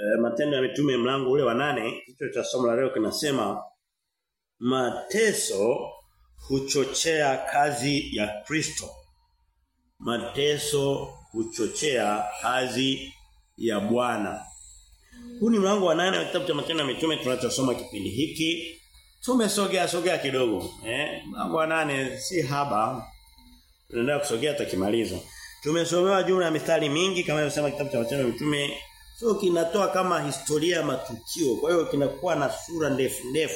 e, Matendo ya Mitume mlango ule wa nane kichwa cha somo la leo kinasema mateso huchochea kazi ya Kristo. Mateso huchochea kazi ya Bwana. Huu ni mlango wa nane wa kitabu cha Matendo ya Mitume tunachosoma kipindi hiki. Tumesogea sogea kidogo. Eh, mlango wa nane si haba. Tunaendelea kusogea tutakimaliza. Tumesomewa jumla ya mistari mingi kama ilivyosema kitabu cha Matendo ya Mitume. So kinatoa kama historia ya matukio. Kwa hiyo kinakuwa na sura ndefu ndefu.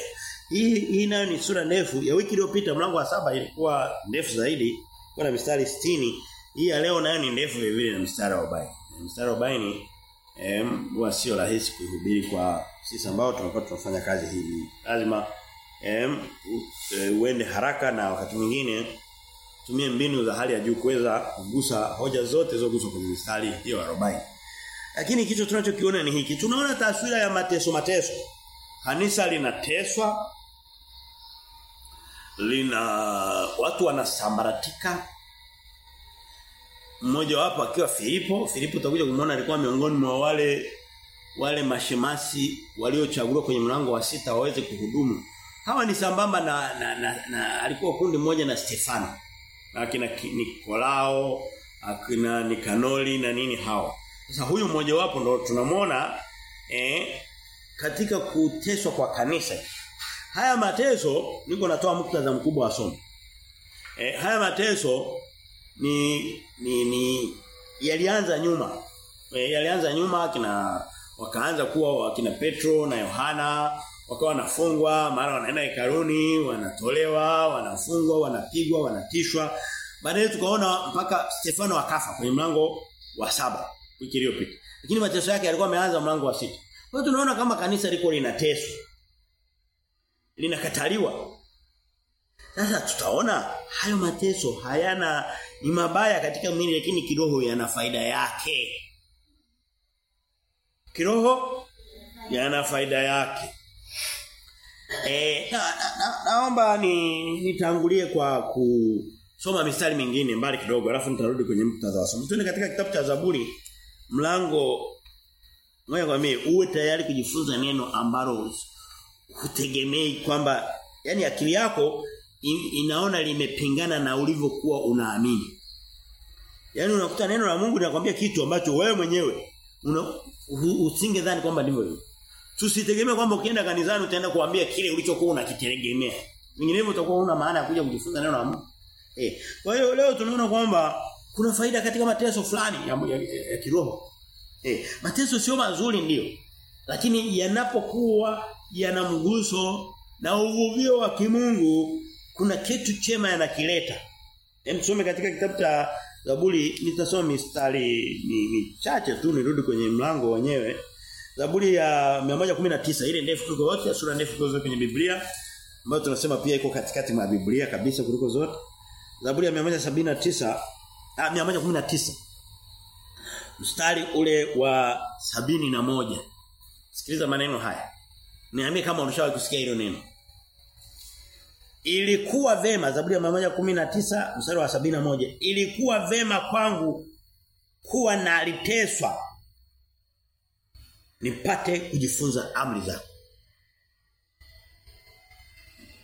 Hii hii nayo ni sura ndefu. Ya wiki iliyopita mlango wa saba ilikuwa ndefu zaidi. Kwa na mistari 60. Hii ya leo nayo ni ndefu vile vile na mstari wa 40. Mstari wa 40 em huwa sio rahisi kuhubiri kwa sisi ambao tunakuwa tunafanya kazi hii. Lazima em uende haraka na wakati mwingine tumie mbinu za hali ya juu kuweza kugusa hoja zote zilizoguswa kwenye mistari hiyo 40. Lakini kitu tunachokiona ni hiki. Tunaona taswira ya mateso mateso. Kanisa linateswa. Lina watu wanasambaratika. Mmoja wapo akiwa Filipo. Filipo utakuja kumwona alikuwa miongoni mwa wale wale mashemasi waliochaguliwa kwenye mlango wa sita waweze kuhudumu. Hawa ni sambamba na, na, na, na alikuwa kundi moja na Stefano. Na akina Nikolao akina Nikanoli na nini hao sasa huyu mmoja wapo ndo tunamwona eh katika kuteswa kwa kanisa. Haya mateso niko natoa muktadha mkubwa wa somo. Eh haya mateso ni ni ni yalianza nyuma. E, yalianza nyuma kina wakaanza kuwa wakina Petro na Yohana wakawa wanafungwa mara wanaenda hekaluni wanatolewa wanafungwa wanapigwa wanatishwa. Baadaye tukaona mpaka Stefano akafa kwenye mlango wa saba wiki iliyopita lakini mateso yake yalikuwa yameanza mlango wa sita kwa hiyo tunaona kama kanisa liko linateswa linakataliwa sasa tutaona hayo mateso hayana ni mabaya katika mwili lakini kiroho yana faida yake. Kiroho yana faida yake. Eh na, na, na, naomba ni nitangulie kwa kusoma mistari mingine mbali kidogo alafu nitarudi kwenye muktadha wa. Tuende katika kitabu cha Zaburi mlango Ngoja mimi uwe tayari kujifunza neno ambalo hutegemei kwamba yani akili yako inaona limepingana na ulivyokuwa unaamini. Yaani unakuta neno la Mungu linakwambia kitu ambacho wewe mwenyewe usingedhani kwamba ndivyo hivyo. Tusitegemee kwamba ukienda kanisani utaenda kuambia kile ulichokuwa unakitegemea. Vinginevyo utakuwa una maana ya kuja kujifunza neno la Mungu. Eh, kwa hiyo leo tunaona kwamba kuna faida katika mateso fulani ya, ya, ya, ya kiroho. Eh, mateso sio mazuri ndio. Lakini yanapokuwa yana mguso na uvuvio wa kimungu kuna kitu chema yanakileta. Hem tusome katika kitabu cha Zaburi nitasoma mistari michache tu nirudi kwenye mlango wenyewe. Zaburi ya 119 ile ndefu kuliko wote sura ndefu kuliko zote kwenye Biblia ambayo tunasema pia iko katikati mwa Biblia kabisa kuliko zote. Zaburi ya 179 ah 119 mstari ule wa sabini na moja Sikiliza maneno haya. Niambie kama unashawahi kusikia hilo neno. Ilikuwa vema Zaburi ya 119 mstari wa sabina moja Ilikuwa vema kwangu kuwa naliteswa nipate kujifunza amri zako.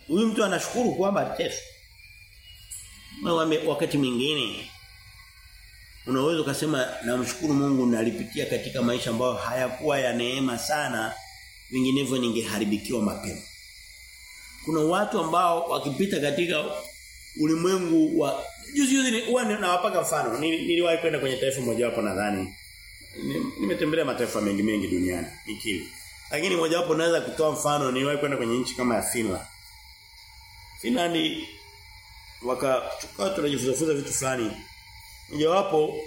Huyu mtu anashukuru kwamba aliteswa. wakati mwingine unaweza ukasema namshukuru Mungu nalipitia katika maisha ambayo hayakuwa ya neema sana vinginevyo ningeharibikiwa mapema. Kuna watu ambao wakipita katika ulimwengu wa juzi juzi huwa nawapaka mfano. Niliwahi kwenda kwenye taifa moja wapo nadhani. Nimetembelea mataifa mengi mengi duniani nikili. Lakini moja wapo naweza kutoa mfano niliwahi kwenda kwenye nchi kama ya Finland. Finland wakachukua tunajifunza vitu fulani. Moja wapo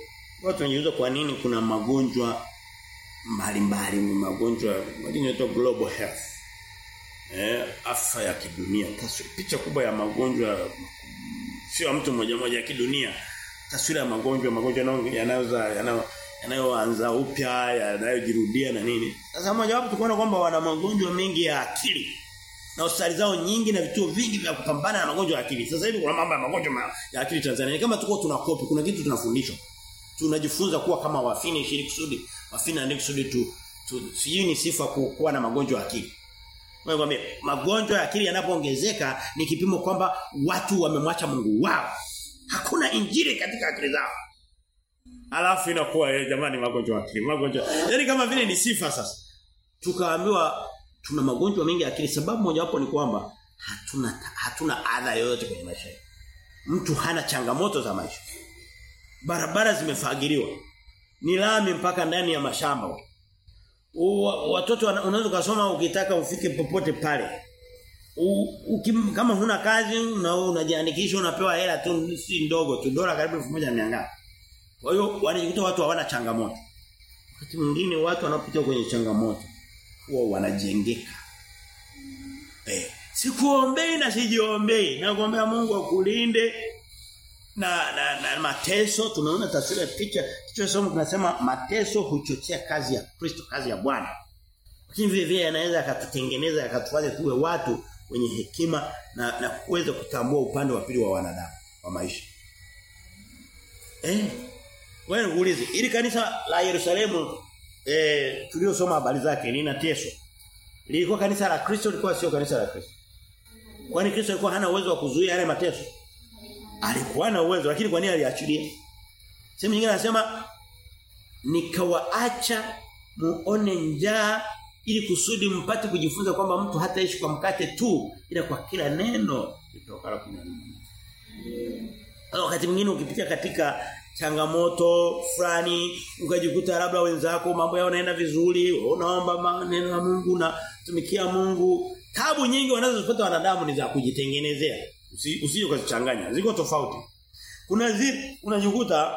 watu wanajiuliza kwa nini kuna magonjwa mbalimbali ni magonjwa yanaitwa global health. Eh, afya ya kidunia. Taswira picha kubwa ya magonjwa sio mtu mmoja mmoja ya kidunia. Taswira ya magonjwa, magonjwa yanayoweza yanayoanza upya, yanayojirudia na nini. Sasa mmoja wapo tukaona kwamba wana magonjwa mengi ya akili. Na hospitali zao nyingi na vituo vingi vya kupambana na magonjwa ya akili. Sasa hivi kuna mambo ya magonjwa ya akili Tanzania. Ni kama tuko tunakopi, kuna kitu tunafundishwa. Tunajifunza kuwa kama wafini ili kusudi wafini ndio kusudi tu sijui ni sifa kuwa na magonjwa ya akili. Mwambie magonjwa ya akili yanapoongezeka ni kipimo kwamba watu wamemwacha Mungu wao. Hakuna injili katika akili zao. Alafu inakuwa eh, jamani magonjwa ya akili, magonjwa. Yaani kama vile ni sifa sasa. Tukaambiwa tuna magonjwa mengi lakini akili sababu mojawapo ni kwamba hatuna hatuna adha yoyote kwenye maisha. Mtu hana changamoto za maisha. Barabara zimefagiliwa. Ni lami mpaka ndani ya mashamba. Watoto unaweza kusoma ukitaka ufike popote pale. U, ukim, kama huna kazi na unajiandikisha unapewa hela tu si ndogo tu dola karibu 1500. Kwa hiyo wanajikuta watu hawana changamoto. Wakati mwingine watu wanapitia kwenye changamoto huwa wanajengeka. Eh, sikuombei na sijiombei. Nakuombea Mungu akulinde na, na, na mateso tunaona taswira ya picha kichwa somo tunasema mateso huchochea kazi ya Kristo kazi ya Bwana lakini vile vile anaweza akatutengeneza akatufanya tuwe watu wenye hekima na na kuweza kutambua upande wa pili wa wanadamu wa maisha eh wewe uulize ili kanisa la Yerusalemu eh tuliosoma habari zake linateswa. lilikuwa kanisa la Kristo lilikuwa sio kanisa la Kristo. Kwani Kristo alikuwa hana uwezo wa kuzuia yale mateso? Alikuwa na uwezo lakini kwa nini aliachilia? Sehemu nyingine anasema nikawaacha muone njaa ili kusudi mpate kujifunza kwamba mtu hataishi kwa mkate tu ila kwa kila neno litokalo kinywani wakati mwingine ukipitia katika changamoto fulani ukajikuta labda wenzako mambo yao yanaenda vizuri unaomba maneno ya Mungu na tumikia Mungu. Tabu nyingi wanazozipata wanadamu ni za kujitengenezea. Usije ukazichanganya ziko tofauti. Kuna zipi unajikuta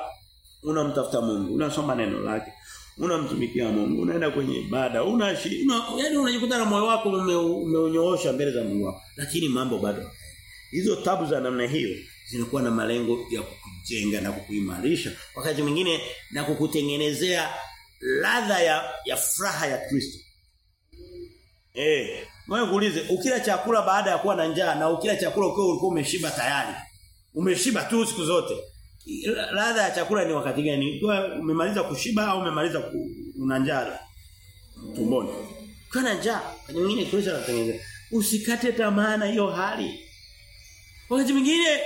unamtafuta Mungu unasoma neno lake unamtumikia Mungu unaenda kwenye ibada una, yani unajikuta na moyo wako umeunyoosha mbele za Mungu lakini mambo bado. Hizo tabu za namna hiyo zinakuwa na malengo ya kukujenga na kukuimarisha. Wakati mwingine na kukutengenezea ladha ya ya furaha ya Kristo. Eh wewe kuulize ukila chakula baada ya kuwa na njaa na ukila chakula ukiwa ulikuwa umeshiba tayari umeshiba tu siku zote ladha ya chakula ni wakati gani? Umemaliza kushiba au umemaliza una njaa tumboni? Kana na njaa mwingine Kristo anatengeneza usikate tamaa na hiyo hali. Wakati mwingine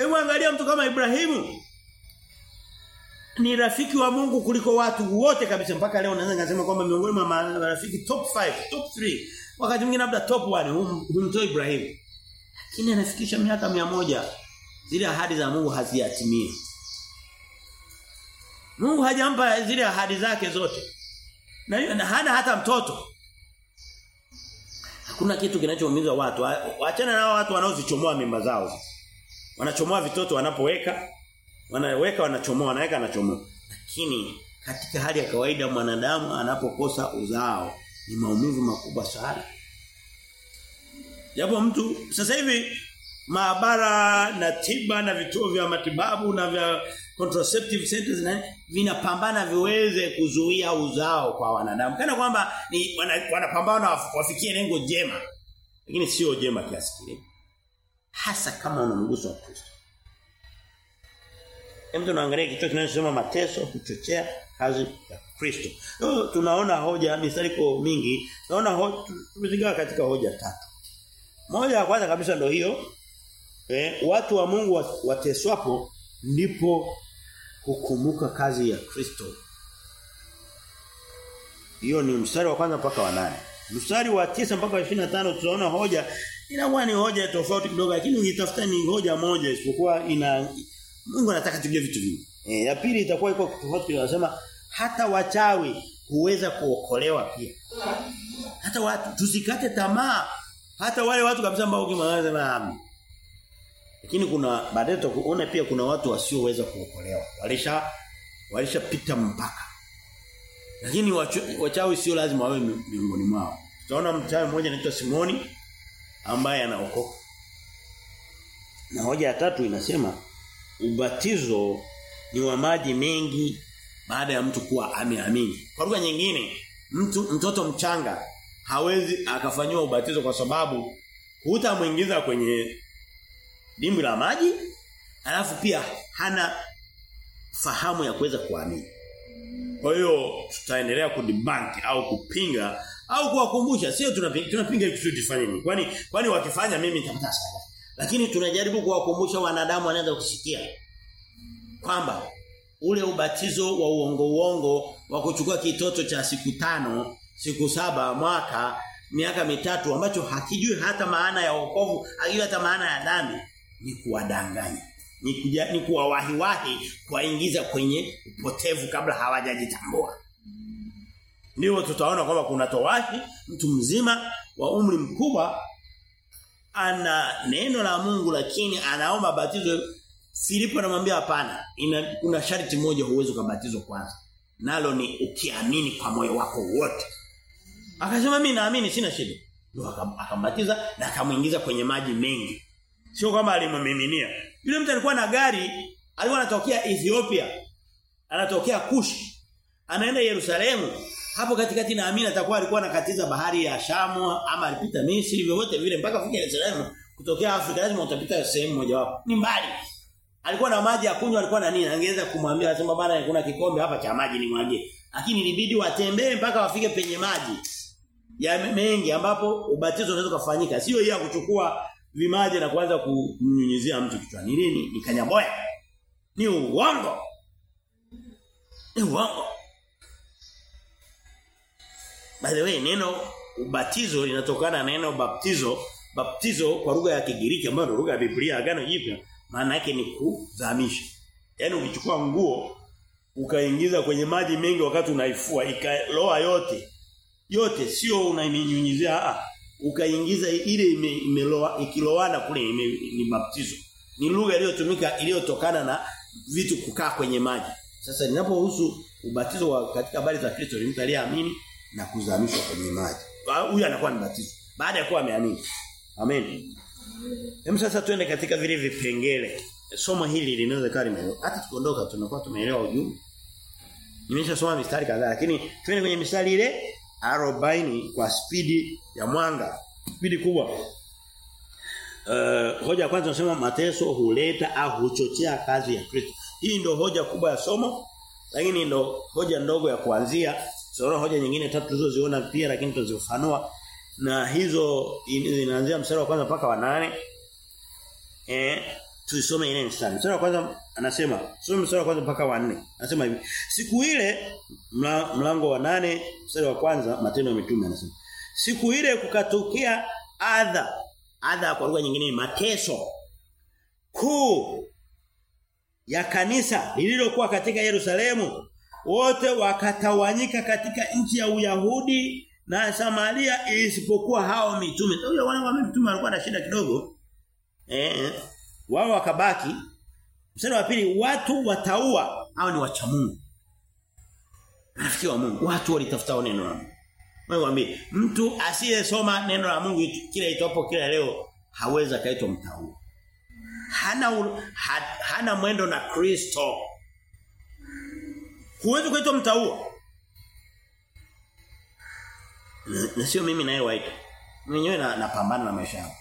hebu angalia mtu kama Ibrahimu. Ni rafiki wa Mungu kuliko watu wote kabisa. Mpaka leo naweza ngasema kwamba miongoni mwa marafiki top 5 top 3 wakati mwingine labda top 1 humtoi Ibrahimu. lakini anafikisha miaka moja. Zile ahadi za Mungu haziatimii Mungu hajampa zile ahadi zake zote. Na, na hana hata mtoto. Hakuna kitu kinachoumiza watu. Waachana nao watu wanaozichomoa mimba zao wanachomoa vitoto wanapoweka wanaweka wanachomoa wanaweka wanachomoa. Lakini katika hali ya kawaida mwanadamu anapokosa uzao ni maumivu makubwa sana. Japo mtu sasa hivi maabara na tiba na vituo vya matibabu na vya contraceptive centers na vinapambana viweze kuzuia uzao kwa wanadamu. Kana kwamba ni wanapambana wana wafikie lengo jema. Lakini sio jema kiasi kile hasa kama una mguso wa Kristo Hem tunaangalia kichwa kinachosema mateso kuchochea kazi ya Kristo. Leo tunaona hoja mistari kwa mingi. Tunaona hoja tumezigawa katika hoja tatu. Moja ya kwanza kabisa ndio hiyo. Eh, watu wa Mungu wateswapo ndipo hukumuka kazi ya Kristo. Hiyo ni mstari wa kwanza mpaka wa nane. Mstari wa tisa mpaka wa 25 tunaona hoja inakuwa ni hoja tofauti kidogo lakini ukitafuta ni hoja moja isipokuwa ina Mungu anataka tujue vitu vingi. Eh ya pili itakuwa iko tofauti anasema hata wachawi huweza kuokolewa pia. Hata watu tusikate tamaa. Hata wale watu kabisa ambao kimaanza na Lakini kuna baadaye tutakuona pia kuna watu wasioweza kuokolewa. Walisha walishapita mpaka. Lakini wachawi sio lazima wawe miongoni mwao. Tutaona mchawi mmoja anaitwa Simoni ambaye anaokoka. Na hoja ya tatu inasema ubatizo ni wa maji mengi baada ya mtu kuwa ameamini. Kwa lugha nyingine, mtu mtoto mchanga hawezi akafanywa ubatizo kwa sababu hutamuingiza kwenye dimbwi la maji alafu pia hana fahamu ya kuweza kuamini. Kwa hiyo tutaendelea kudebunk au kupinga au kuwakumbusha sio tunapinga kusudi tufanye nini? Kwani kwani wakifanya mimi nitamtasa. Lakini tunajaribu kuwakumbusha wanadamu wanaanza kusikia kwamba ule ubatizo wa uongo uongo wa kuchukua kitoto cha siku tano, siku saba, mwaka, miaka mitatu ambacho hakijui hata maana ya wokovu, hakijui hata maana ya dhambi ni kuwadanganya. Ni kuja, ni kuwawahi wahi kuwaingiza kwenye upotevu kabla hawajajitambua. Ndio tutaona kwamba kuna towahi mtu mzima wa umri mkubwa ana neno la Mungu lakini anaomba batizo Filipo anamwambia hapana kuna sharti moja huwezi kubatizwa kwanza. Nalo ni ukiamini kwa moyo wako wote. Akasema mimi naamini sina shida. Ndio akambatiza na akamuingiza kwenye maji mengi. Sio kwamba alimmiminia yule mtu alikuwa na gari alikuwa anatokea Ethiopia anatokea Kush anaenda Yerusalemu hapo katikati naamini atakuwa alikuwa anakatiza bahari ya Shamu ama alipita Misri vyovyote vile mpaka fika Yerusalemu kutokea Afrika lazima utapita sehemu moja wapo. Ni mbali. Alikuwa na maji ya kunywa alikuwa na nini angeweza kumwambia anasema bana kuna kikombe hapa cha maji nimwagie. Lakini ilibidi watembee mpaka wafike penye maji ya mengi ambapo ubatizo unaweza kufanyika sio yeye kuchukua vimaji na kuanza kumnyunyizia mtu kichwani. Nini? Ni kanyaboya. Ni uongo. Ni uongo By the way, neno ubatizo linatokana na neno baptizo. Baptizo kwa lugha ya Kigiriki ambayo lugha ya Biblia Agano Jipya, maana yake ni kuzamisha. Yaani ukichukua nguo ukaingiza kwenye maji mengi wakati unaifua ikaloa yote. Yote sio unainyunyizia a ukaingiza ile ime, imeloa ikiloana kule ime, ni baptizo. Ni lugha iliyotumika iliyotokana na vitu kukaa kwenye maji. Sasa ninapohusu ubatizo wa katika habari za Kristo ni mtu aliyeamini na kuzamishwa kwenye maji. Huyu anakuwa ni batizo baada ya kuwa ameamini. Amen. Hem sasa tuende katika vile vipengele. Somo hili linaweza kuwa limeelewa. Hata tukiondoka tunakuwa tumeelewa ujumbe. Nimeshasoma mistari kadhaa lakini twende kwenye mistari ile 40 kwa spidi ya mwanga. Spidi kubwa. Uh, hoja kwanza tunasema mateso huleta au huchochea kazi ya Kristo. Hii ndio hoja kubwa ya somo lakini ndio hoja ndogo ya kuanzia Sura hoja nyingine tatu tulizoziona pia lakini tunazifanua na hizo zinaanzia mstari wa kwanza mpaka wa nane Eh tuisome ile mstari. Mstari wa kwanza anasema, soma mstari wa kwanza mpaka wa nne Anasema hivi, siku ile mlango wa nane mstari wa kwanza matendo ya mitume anasema. Siku ile kukatokea adha. Adha kwa lugha nyingine ni mateso. Kuu ya kanisa lililokuwa katika Yerusalemu wote wakatawanyika katika nchi ya Uyahudi na Samaria isipokuwa hao mitume. Huyo wana wa mitume walikuwa na shida kidogo. Eh, wao wakabaki. Mstari wa pili watu wataua hao ni wacha Mungu. Rafiki wa Mungu, watu walitafuta neno la Mungu. Mwambie, mtu asiyesoma neno la Mungu kila itopo kila leo hawezi kaitwa mtaua. Hana ha, hana mwendo na Kristo. Huwezi kuitwa mtaua. Na, sio mimi naye waita. Mwenyewe na, napambana na maisha yangu.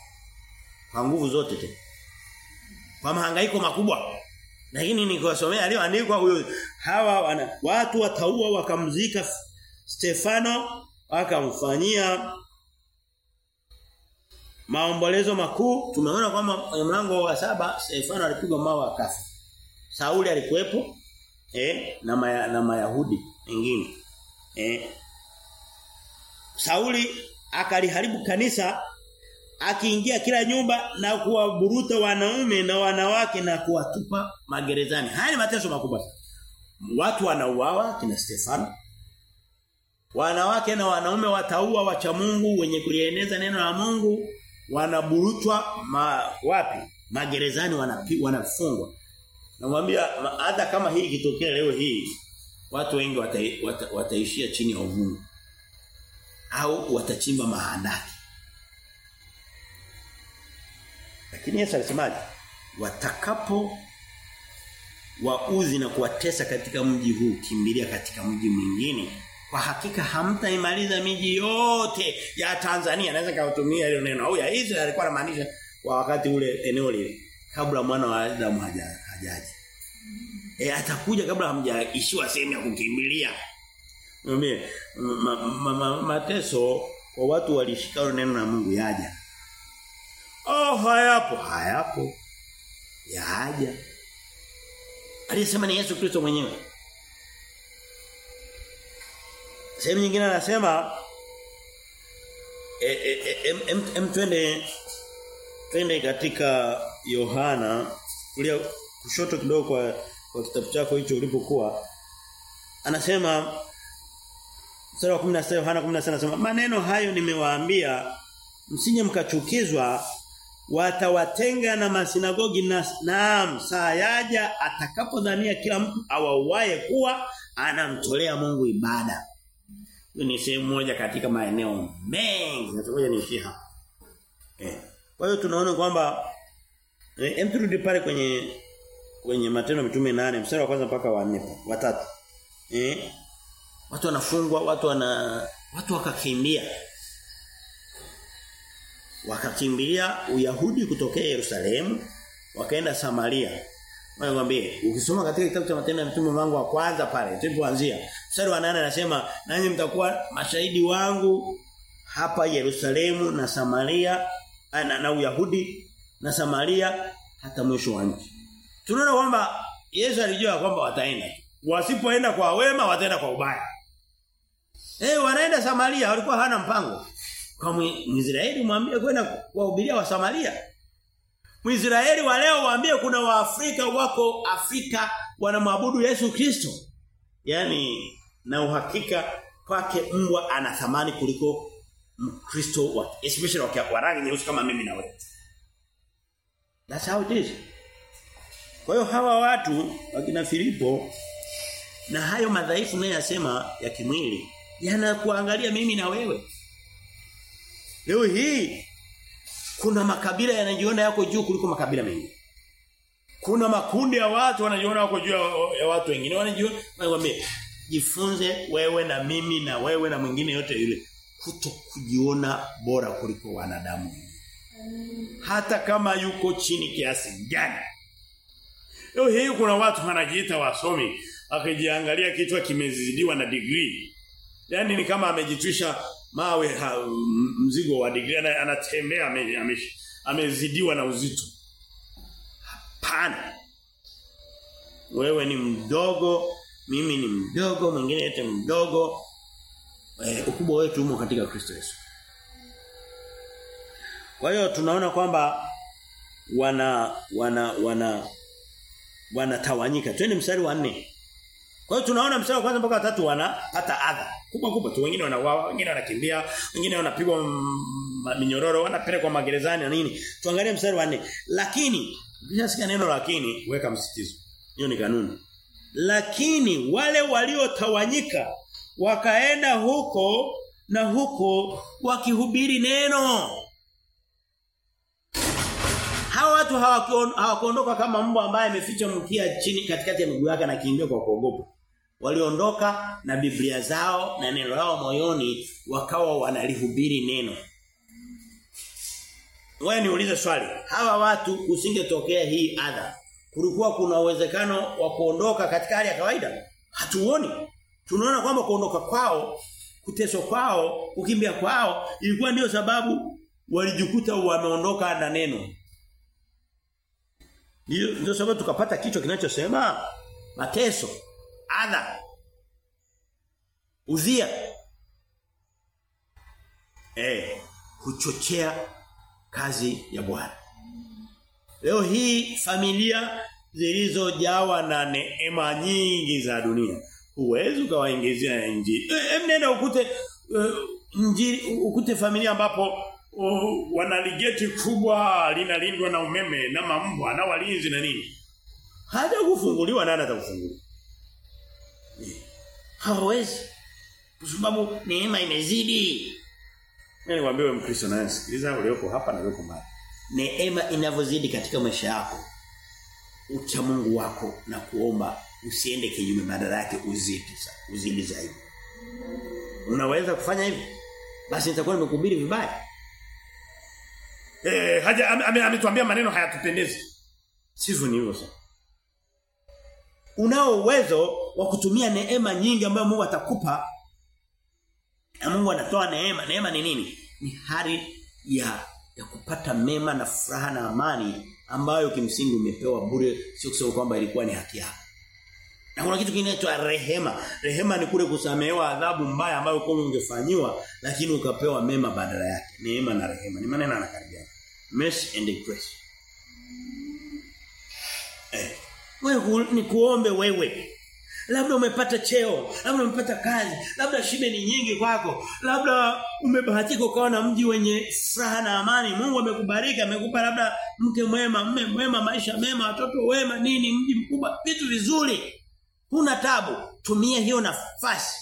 Kwa nguvu zote tu. Kwa mahangaiko makubwa. Lakini nikosomea aliyoandikwa huyo hawa wana, watu wataua wakamzika Stefano akamfanyia maombolezo makuu. Tumeona kwamba mlango wa saba Stefano alipigwa mawe akafa. Sauli alikuwepo eh na maya, na Mayahudi wengine. Eh Sauli akaliharibu kanisa akiingia kila nyumba na kuwaburuta wanaume na wanawake na kuwatupa magerezani. Haya ni mateso makubwa. Watu wanauawa kina Stefano. Wanawake na wanaume wataua wacha Mungu wenye kulieneza neno la Mungu wanaburutwa ma, wapi? Magerezani wanapi, wanafungwa. Namwambia hata kama hii ikitokea leo hii watu wengi wata, wata, wataishia chini ya uvungu au watachimba mahandaki. Lakini Yesu alisemaje? Watakapo wauzi na kuwatesa katika mji huu kimbilia katika mji mwingine kwa hakika hamtaimaliza miji yote ya Tanzania naweza kautumia hilo neno au ya Israeli alikuwa anamaanisha kwa wakati ule eneo lile kabla mwana wa Adamu hajaji E, atakuja kabla hamjaishiwa sehemu ya kukimbilia. Mwambie ma, ma, ma, mateso kwa watu walishika neno la Mungu yaja. Oh hayapo, hayapo. Yaja. Aliyesema ni Yesu Kristo mwenyewe. Sehemu nyingine anasema eh e, e, em, em, twende twende katika Yohana kulia kushoto kidogo kwa kwa kitabu chako hicho ulipokuwa anasema mstari wa 16 Yohana 16 anasema maneno hayo nimewaambia msije mkachukizwa watawatenga na masinagogi na naam saa yaja atakapodhania kila mtu awauaye kuwa anamtolea Mungu ibada. Ni sehemu moja katika maeneo mengi. Natakuja niishie eh kwa hiyo tunaona kwamba eh, hem turudi pale kwenye kwenye matendo mitume nane mstari wa kwanza mpaka wa 4 wa tatu. Eh? Watu wanafungwa watu wana watu wakakimbia. Wakakimbilia Uyahudi kutokea Yerusalemu wakaenda Samaria. Mwambie ukisoma katika kitabu cha matendo ya mitume wangu wa kwanza pale tulipoanzia mstari wa 8 anasema nanyi mtakuwa mashahidi wangu hapa Yerusalemu na Samaria na, na Uyahudi na Samaria hata mwisho wa nchi. Tunaona kwamba Yesu alijua kwamba wataenda. Wasipoenda kwa wema wataenda kwa ubaya. Eh wanaenda Samaria walikuwa hana mpango. Kwa Mwisraeli mwambie kwenda kuwahubiria wa Samaria. Mwisraeli wa leo waambie kuna Waafrika wako Afrika wanamwabudu Yesu Kristo. Yaani na uhakika kwake mbwa ana thamani kuliko Mkristo wa especially wa rangi nyeusi kama mimi na wewe. That's how it is. Kwa hiyo hawa watu wakina Filipo na hayo madhaifu naye yasema ya kimwili yanakuangalia mimi na wewe. Leo hii kuna makabila yanajiona yako juu kuliko makabila mengine. Kuna makundi ya watu wanajiona wako juu ya watu wengine. Wanajiona wanakuambia jifunze wewe na mimi na wewe na mwingine yote yule kuto kujiona bora kuliko wanadamu. Hata kama yuko chini kiasi gani. Leo hii kuna watu wanajiita wasomi akijiangalia kichwa kimezidiwa na degree. Yaani ni kama amejitwisha mawe ha, mzigo wa degree anatembea ame, ame, amezidiwa na uzito. Hapana. Wewe ni mdogo, mimi ni mdogo, mwingine yote mdogo. Eh, ukubwa wetu umo katika Kristo Yesu. Kwa hiyo tunaona kwamba wana wana wana wanatawanyika. Twende mstari wa 4. Kwa hiyo tunaona mstari wa kwanza mpaka watatu wanapata adha. Kubwa kubwa tu wengine wanauawa, wengine wanakimbia, wengine wanapigwa minyororo, wanapelekwa magerezani na nini. Tuangalie mstari wa 4. Lakini ukishasikia neno lakini weka msitizo. Hiyo ni kanuni. Lakini wale waliotawanyika wakaenda huko na huko wakihubiri neno. Hawa watu hawakuondoka kama mbwa ambaye ameficha mkia chini katikati ya miguu yake na kiingia kwa kuogopa. Waliondoka na Biblia zao na neno lao moyoni wakawa wanalihubiri neno. Wewe niulize swali. Hawa watu usingetokea hii adha. Kulikuwa kuna uwezekano wa kuondoka katika hali ya kawaida? Hatuoni. Tunaona kwamba kuondoka kwao, kuteswa kwao, kukimbia kwao ilikuwa ndiyo sababu walijikuta wameondoka na neno. Ndio sababu tukapata kichwa kinachosema mateso, adha, uzia. Eh, kuchochea kazi ya Bwana. Leo hii familia zilizojawa na neema nyingi za dunia huwezi ukawaingizia injili. Hem nenda ukute uh, njiri, ukute familia ambapo uh, wanaligeti kubwa linalindwa na umeme na mambwa na walinzi na nini. Haja kufunguliwa nani atakufungulia? Hawezi. Kwa sababu neema imezidi. Mimi waambie wewe Mkristo naye sikiliza ulioko hapa na ulioko mbali. Neema inavyozidi katika maisha yako ucha Mungu wako na kuomba usiende kinyume badala yake uzidi uzidi zaidi. Unaweza kufanya hivi? Basi nitakuwa nimekuhubiri vibaya. Eh ametuambia ame, maneno hayatupendezi. Sivyo ni hivyo sasa. unao uwezo wa kutumia neema nyingi ambayo Mungu atakupa na Mungu anatoa neema. Neema ni nini? Ni hali ya ya kupata mema na furaha na amani ambayo kimsingi umepewa bure sio kusema kwamba ilikuwa ni haki yako. Na kuna kitu kinaitwa rehema. Rehema ni kule kusamehewa adhabu mbaya ambayo kwa ungefanyiwa lakini ukapewa mema badala yake. Neema na rehema ni maneno yanakaribiana. Mercy and grace. Eh. Wewe ni kuombe wewe. Labda umepata cheo, labda umepata kazi, labda shibe ni nyingi kwako, labda umebahatika ukawa na mji wenye furaha na amani. Mungu amekubariki, amekupa labda mke mwema, mume mwema, maisha mema, watoto wema, nini, mji mkubwa, vitu vizuri. Huna tabu. Tumia hiyo nafasi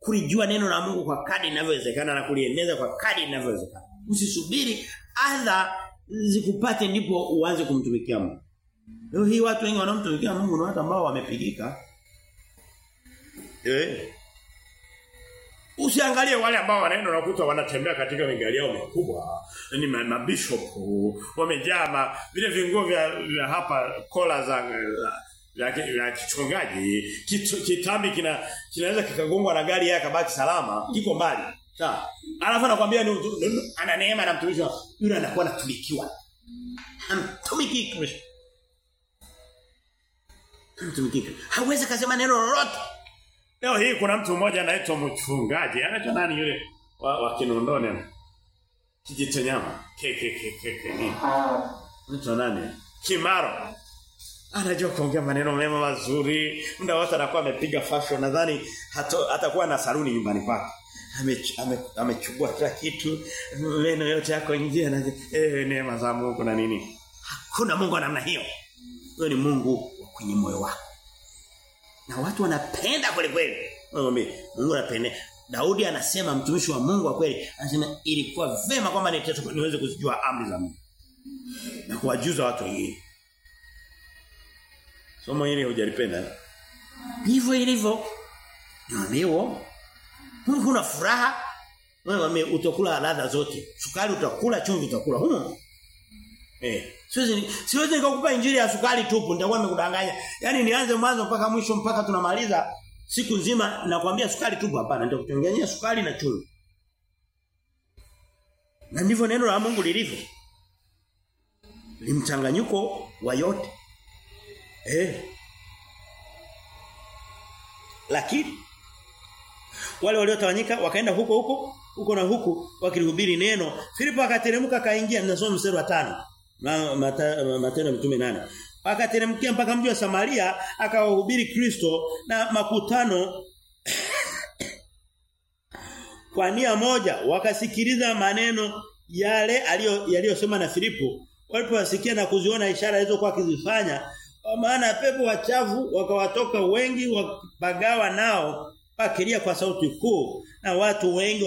kulijua neno la Mungu kwa kadi inavyowezekana na kulieneza kwa kadi inavyowezekana. Usisubiri adha zikupate ndipo uanze kumtumikia Mungu. Leo hii watu wengi wanaomtumikia Mungu ni watu ambao wamepigika. Eh. Usiangalie wale ambao wanaenda nakuta wanatembea katika migari yao mikubwa. Ni mabishop wamejaa vile vinguo vya, vya hapa kola za ya kichungaji kitambi kina kinaweza kikagongwa na gari yake kabaki salama kiko mbali sawa. Alafu anakuambia ni ana neema na mtumishi yule anakuwa anatumikiwa. Hamtumiki Kristo hamtumiki hawezi kusema neno lolote. Leo hii kuna mtu mmoja anaitwa mchungaji. Anaitwa nani yule? Wa, wa Kinondoni. Kijitonyama ke. mtu nani? Kimaro. Anajua kuongea maneno mema mazuri. Muda wote anakuwa amepiga fashion. Nadhani atakuwa na saluni nyumbani kwake amechukua ame, kila kitu meno yote yako nje na eh neema za Mungu na nini hakuna Mungu namna hiyo huyo ni Mungu wa kwenye moyo wako na watu wanapenda kweli kweli Mungu anapenda Daudi anasema mtumishi wa Mungu wa kweli anasema ilikuwa vema kwamba niweze kuzijua amri za Mungu na kuwajuza watu wengine Somo hili hujalipenda. Hivyo ilivyo. Ndio. Mungu una furaha. Wewe utakula ladha zote. Sukari utakula, chumvi utakula. Humo. Eh. Siwezi siwezi nikakupa injili ya sukari tupu, nitakuwa nimekudanganya. Yaani nianze mwanzo mpaka mwisho mpaka tunamaliza siku nzima nakwambia sukari tupu hapana, nitakuchanganyia sukari na chumvi. Na ndivyo neno la Mungu lilivyo. Limchanganyiko wa yote. Eh. Lakini wale waliotawanyika wakaenda huko huko huko na huku wakilihubiri neno. Filipo akateremka kaingia ninasoma mstari wa 5. Matendo ya mitume nane Akateremkia mpaka mji wa Samaria akawahubiri Kristo na makutano kwa nia moja wakasikiliza maneno yale aliyosema na Filipo walipowasikia na kuziona ishara hizo kwa kizifanya kwa maana pepo wachafu wakawatoka wengi wakagawa nao pakilia kwa sauti kuu. Na watu wengi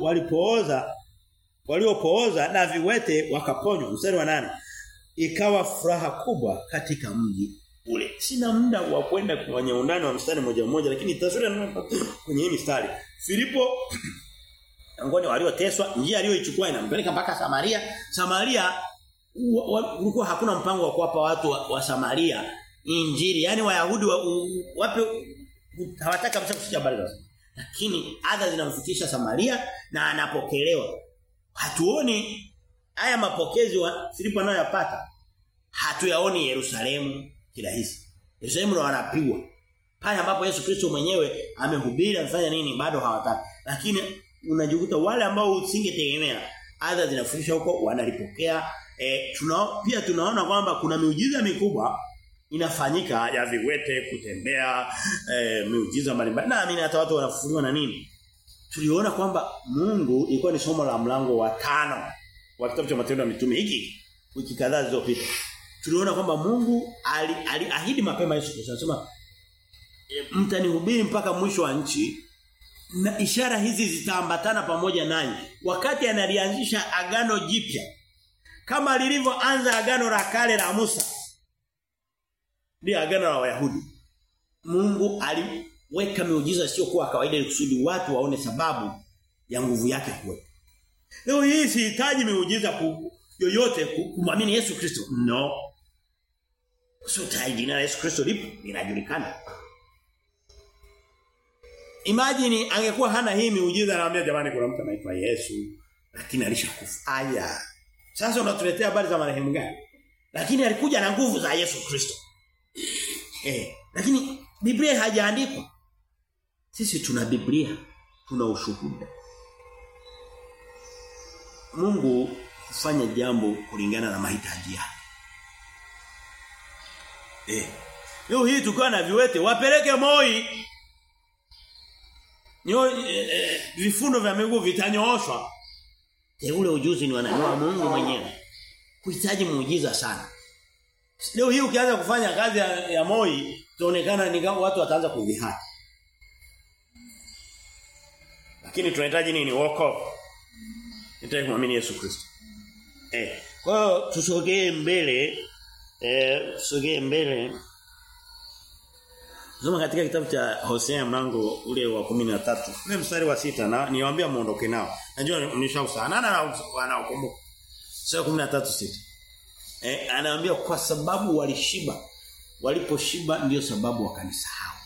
walipooza waliopooza na viwete wakaponywa. Mstari wa nane. Ikawa furaha kubwa katika mji ule. Sina muda wa kwenda kwenye undani wa mstari moja moja lakini taswira kwenye hii mstari. Filipo ngoni walioteswa njia aliyoichukua inampeleka mpaka Samaria. Samaria ulikuwa hakuna mpango wa kuwapa watu wa, wa Samaria injili. Yani wayahudi wa, wape hawataka kabisa kusikia habari za lakini adha zinamfikisha Samaria na anapokelewa. Hatuoni haya mapokezi wa Filipo anayoyapata. Hatuyaoni Yerusalemu kirahisi. Yerusalemu ndo wanapigwa. Pale ambapo Yesu Kristo mwenyewe amehubiri amefanya nini bado hawataka lakini unajikuta wale ambao usingetegemea adha zinafikisha huko wanalipokea. E, tuna, pia tunaona kwamba kuna miujiza mikubwa inafanyika ya viwete kutembea e, miujiza mbalimbali. Na mimi hata watu wanafufuliwa na nini? Tuliona kwamba Mungu ilikuwa ni somo la mlango wa tano wa kitabu cha matendo ya mitume. Hiki wiki kadhaa zilizopita tuliona kwamba Mungu aliahidi ali, mapema Yesu Kristo. Anasema e, mtanihubiri mpaka mwisho wa nchi na ishara hizi zitaambatana pamoja nanyi. Wakati analianzisha agano jipya kama lilivyoanza agano la kale la Musa ndio agano la Wayahudi Mungu aliweka miujiza sio kwa kawaida ili kusudi watu waone sababu ya nguvu yake kuwepo leo hii sihitaji miujiza ku, yoyote kumwamini Yesu Kristo no Sio tayari jina la Yesu Kristo lipo linajulikana. Imagine angekuwa hana hii miujiza anawaambia jamani kuna mtu anaitwa Yesu lakini alishakufa. Aya. Sasa unatuletea habari za marehemu gani? Lakini alikuja na nguvu za Yesu Kristo. Eh, lakini Biblia haijaandikwa. Sisi tuna Biblia, tuna ushuhuda. Mungu hufanya jambo kulingana na mahitaji yake. Eh. Leo hii tukiwa na viwete wapeleke Moi. Nyo eh, vifundo vya miguu vitanyooshwa. teule ule ujuzi ni wananua Mungu mwenyewe. Kuhitaji muujiza sana. Leo hii ukianza kufanya kazi ya, ya Moi, tuonekana ni watu wataanza kudhihaki. Lakini tunahitaji nini? Wokovu. Nitaki kumwamini Yesu Kristo. Eh, kwa hiyo tusogee mbele eh tusogee mbele. Soma katika kitabu cha Hosea mlango ule wa 13. Ule mstari wa sita na niwaambia muondoke nao. Najua mnishausana na wanaokumbuka. Sura 13:6. Eh anaambia kwa sababu walishiba. Waliposhiba ndiyo sababu wakanisahau.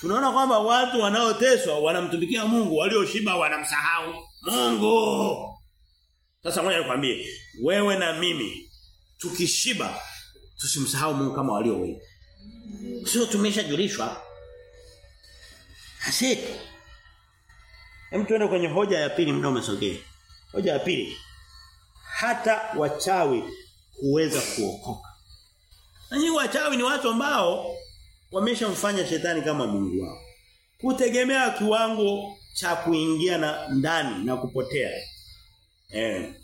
Tunaona kwamba watu wanaoteswa wanamtumikia Mungu, walioshiba wanamsahau Mungu. Sasa ngoja nikwambie, wewe na mimi tukishiba tusimsahau Mungu kama walio wengi. Sio tumeshajulishwa. Hasi. Hem tuende kwenye hoja ya pili mdomo umesogea. Hoja ya pili. Hata wachawi huweza kuokoka. Na hii wachawi ni watu ambao wameshamfanya shetani kama Mungu wao. Kutegemea kiwango cha kuingia na ndani na kupotea. Eh.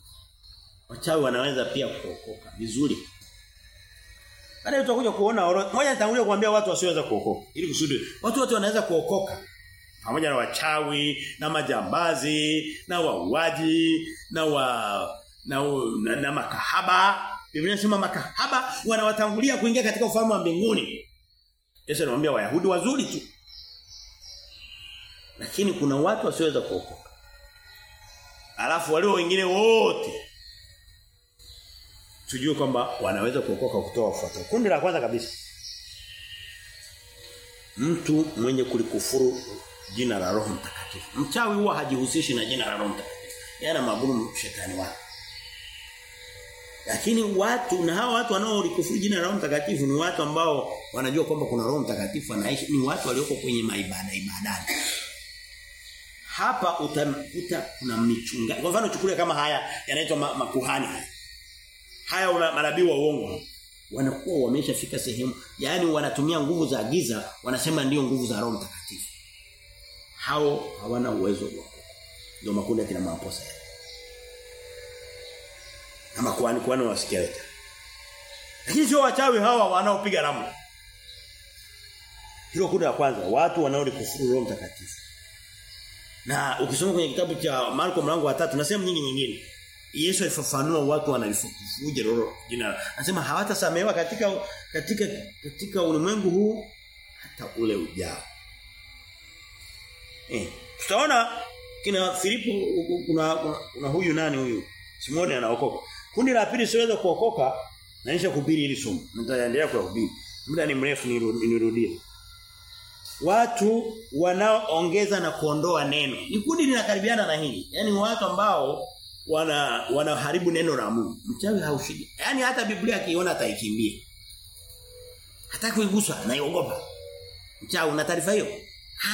Wachawi wanaweza pia kuokoka vizuri. Baadaye tutakuja kuona. Moja nitangulia kuambia watu wasioweza kuokoka. Ili kusudi watu wote wanaweza kuokoka. Pamoja na wachawi, na majambazi, na wauaji, na wa na, na, na makahaba. Biblia inasema makahaba wanawatangulia kuingia katika ufalme wa mbinguni. Yesu anamwambia Wayahudi wazuri tu. Lakini kuna watu wasioweza kuokoka. Alafu walio wengine wote tujue kwamba wanaweza kuokoka kutoa ufuatao. Kundi la kwanza kabisa. Mtu mwenye kulikufuru jina la Roho Mtakatifu. Mchawi huwa hajihusishi na jina la Roho Mtakatifu. Yana magumu shetani wake. Lakini watu na hawa watu wanaolikufuru jina la Mtakatifu ni watu ambao wanajua kwamba kuna Roho Mtakatifu anaishi ni watu walioko kwenye maibada ibadani. Hapa utakuta kuna michunga. Kwa mfano chukulia kama haya yanaitwa ma, makuhani haya. Manabii wa uongo. Wanakuwa wameshafika sehemu, yani wanatumia nguvu za giza, wanasema ndiyo nguvu za Roho Mtakatifu. Hao hawana uwezo wa ndio makundi kina maposa yale. makuhani kwani wasikia yote Lakini sio wachawi hawa wanaopiga ramli. Hilo kundi la kwanza, watu wanaolikufuru Roho Mtakatifu. Na ukisoma kwenye kitabu cha Marko mlango wa 3 na sehemu nyingi nyingine, Yesu alifafanua watu wanaifukuje roho jina. Anasema hawatasamehewa katika katika katika ulimwengu huu hata ule ujao. Eh, tutaona kina Filipo kuna, kuna, kuna huyu nani huyu? Simoni anaokoka. Kundi la pili siweza kuokoka naisha kuhubiri hili somo. Nitaendelea kuhubiri. Muda ni mrefu nirudie. Watu wanaoongeza na kuondoa neno. Ni kundi linakaribiana na hili. Yaani watu ambao wana wanaharibu neno la Mungu. Mchawi haushidi. Yaani hata Biblia akiona ataikimbia. Hata kuigusa anaiogopa. Mchawi una taarifa hiyo?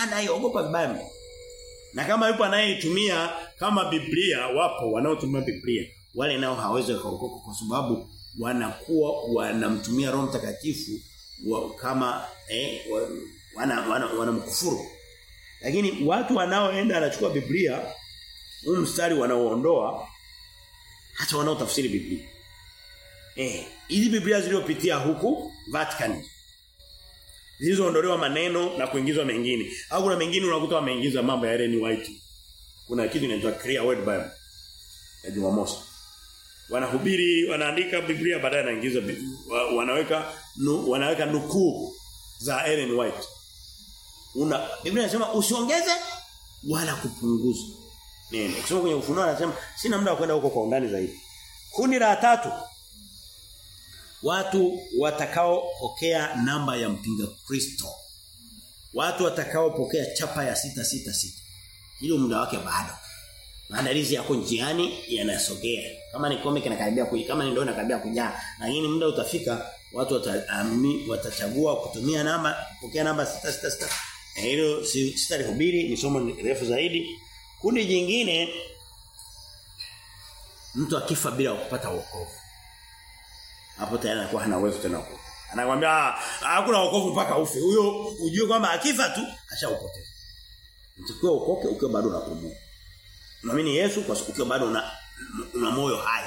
Anaiogopa vibaya. Na kama yupo anayeitumia kama Biblia wapo wanaotumia Biblia. Wale nao hawezi kuokoka kwa sababu wanakuwa wanamtumia Roho Mtakatifu wa, kama eh wana wanamkufuru. Wana, Lakini watu wanaoenda anachukua Biblia huu mstari wanaoondoa hata wanaotafsiri Biblia. Eh, hizi Biblia zilizopitia huku Vatican zilizoondolewa maneno na kuingizwa mengine. Au kuna mengine unakuta wameingiza mambo ya Ellen White. Kuna kitu inaitwa Clear Word Bible ya Jumamosi. Wanahubiri, wanaandika Biblia baadaye anaingiza wanaweka nu, wanaweka nukuu za Ellen White. Una Biblia inasema usiongeze wala kupunguza neno. Kusoma kwenye ufunuo anasema sina muda wa kwenda huko kwa undani zaidi. Kundi la tatu watu watakaopokea namba ya mpinga Kristo. Watu watakaopokea chapa ya sita sita sita. Hilo muda wake bado. Maandalizi yako njiani yanasogea. Kama ni kombe kinakaribia kuja, kama ni ndoo inakaribia kujaa. Lakini muda utafika watu watami, watachagua kutumia namba, kupokea namba sita sita sita. Hilo si sitalihubiri ni somo refu zaidi. Kundi jingine mtu akifa bila kupata wokovu. Hapo tayari anakuwa hana uwezo tena huko. Anakuambia hakuna wokovu mpaka ufe. Huyo ujue kwamba akifa tu ashaupoteza. mtukio ukoke ukiwa bado unapumua. Unaamini Yesu kwa sababu ukiwa bado una, una moyo hai.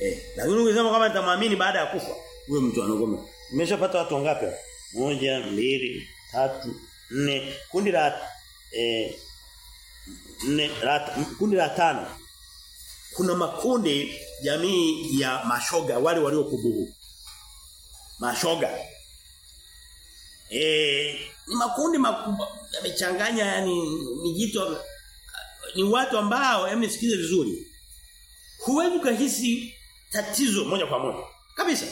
Eh, lakini ukisema kama nitamwamini baada ya kufa, huyo mtu anagoma. Umeshapata watu wangapi? Moja, mbili, tatu, nne, kundi la eh nne, la, kundi la tano. Kuna makundi jamii ya mashoga wale waliokubuhu. Mashoga. Eh, ni makundi makubwa yamechanganya yani mijito ni watu ambao hem nisikize vizuri. Huwezi kuhisi tatizo moja kwa moja. Kabisa.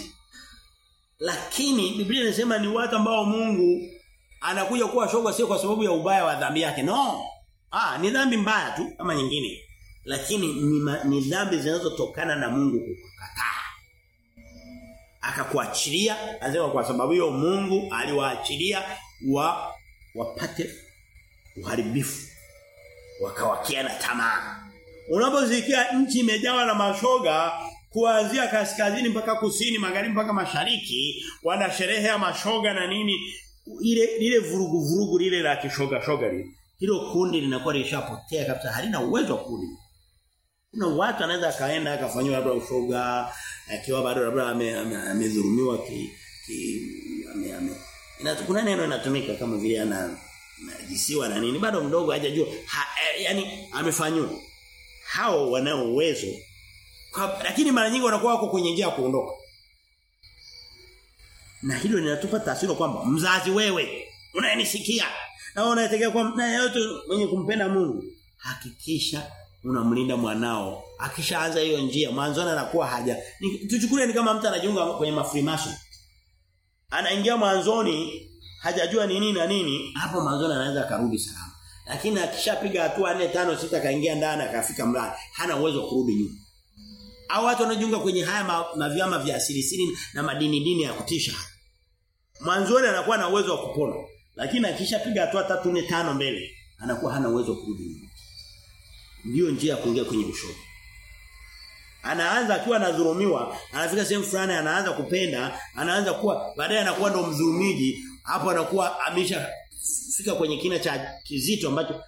Lakini Biblia inasema ni watu ambao Mungu anakuja kuwa shoga sio kwa sababu ya ubaya wa dhambi yake. No. Ah, ni dhambi mbaya tu kama nyingine. Lakini ni, ma, ni dhambi zinazotokana na Mungu kukataa. Akakuachilia, anasema kwa sababu hiyo Mungu aliwaachilia wa wapate uharibifu. Wakawakiana tamaa. unapozikia nchi imejawa na mashoga kuanzia kaskazini mpaka kusini, magharibi mpaka mashariki, wana sherehe ya mashoga na nini, ile ile vurugu vurugu lile la kishoga shoga lile. Hilo kundi linakuwa lishapotea kabisa, halina uwezo kundi. Kuna watu anaweza akaenda akafanywa labda ushoga akiwa bado labda amedhulumiwa ki, ki ame, ame. Ina, kuna neno inatumika kama vile ana najisiwa na nini bado mdogo hajajua. Ha, eh, yani amefanywa hao wanao uwezo. Lakini mara nyingi wanakuwa wako kwenye njia ya kuondoka. Na hilo linatupa taswira kwamba mzazi wewe unayenisikia na unayetegea kwa na yote mwenye kumpenda Mungu hakikisha unamlinda mwanao. Akishaanza hiyo njia mwanzoni anakuwa haja. Tuchukulie ni kama mtu anajiunga kwenye mafrimason anaingia mwanzoni hajajua ni nini na nini hapo mwanzoni anaweza karudi salama. Lakini akishapiga hatua 4 5 6 kaingia ndani akafika mlani hana uwezo wa kurudi nyuma. Au watu wanajiunga kwenye haya ma, ma vyama vya asili siri na madini dini ya kutisha. Mwanzoni anakuwa na uwezo wa kupona. Lakini akishapiga hatua 3 4 5 mbele anakuwa hana uwezo wa kurudi nyuma. Ndio njia ya kuingia kwenye ushoga. Anaanza akiwa anadhulumiwa anafika sehemu fulani anaanza kupenda anaanza kuwa baadaye anakuwa ndo mdhulumiji hapo anakuwa amesha fika kwenye kina cha kizito ambacho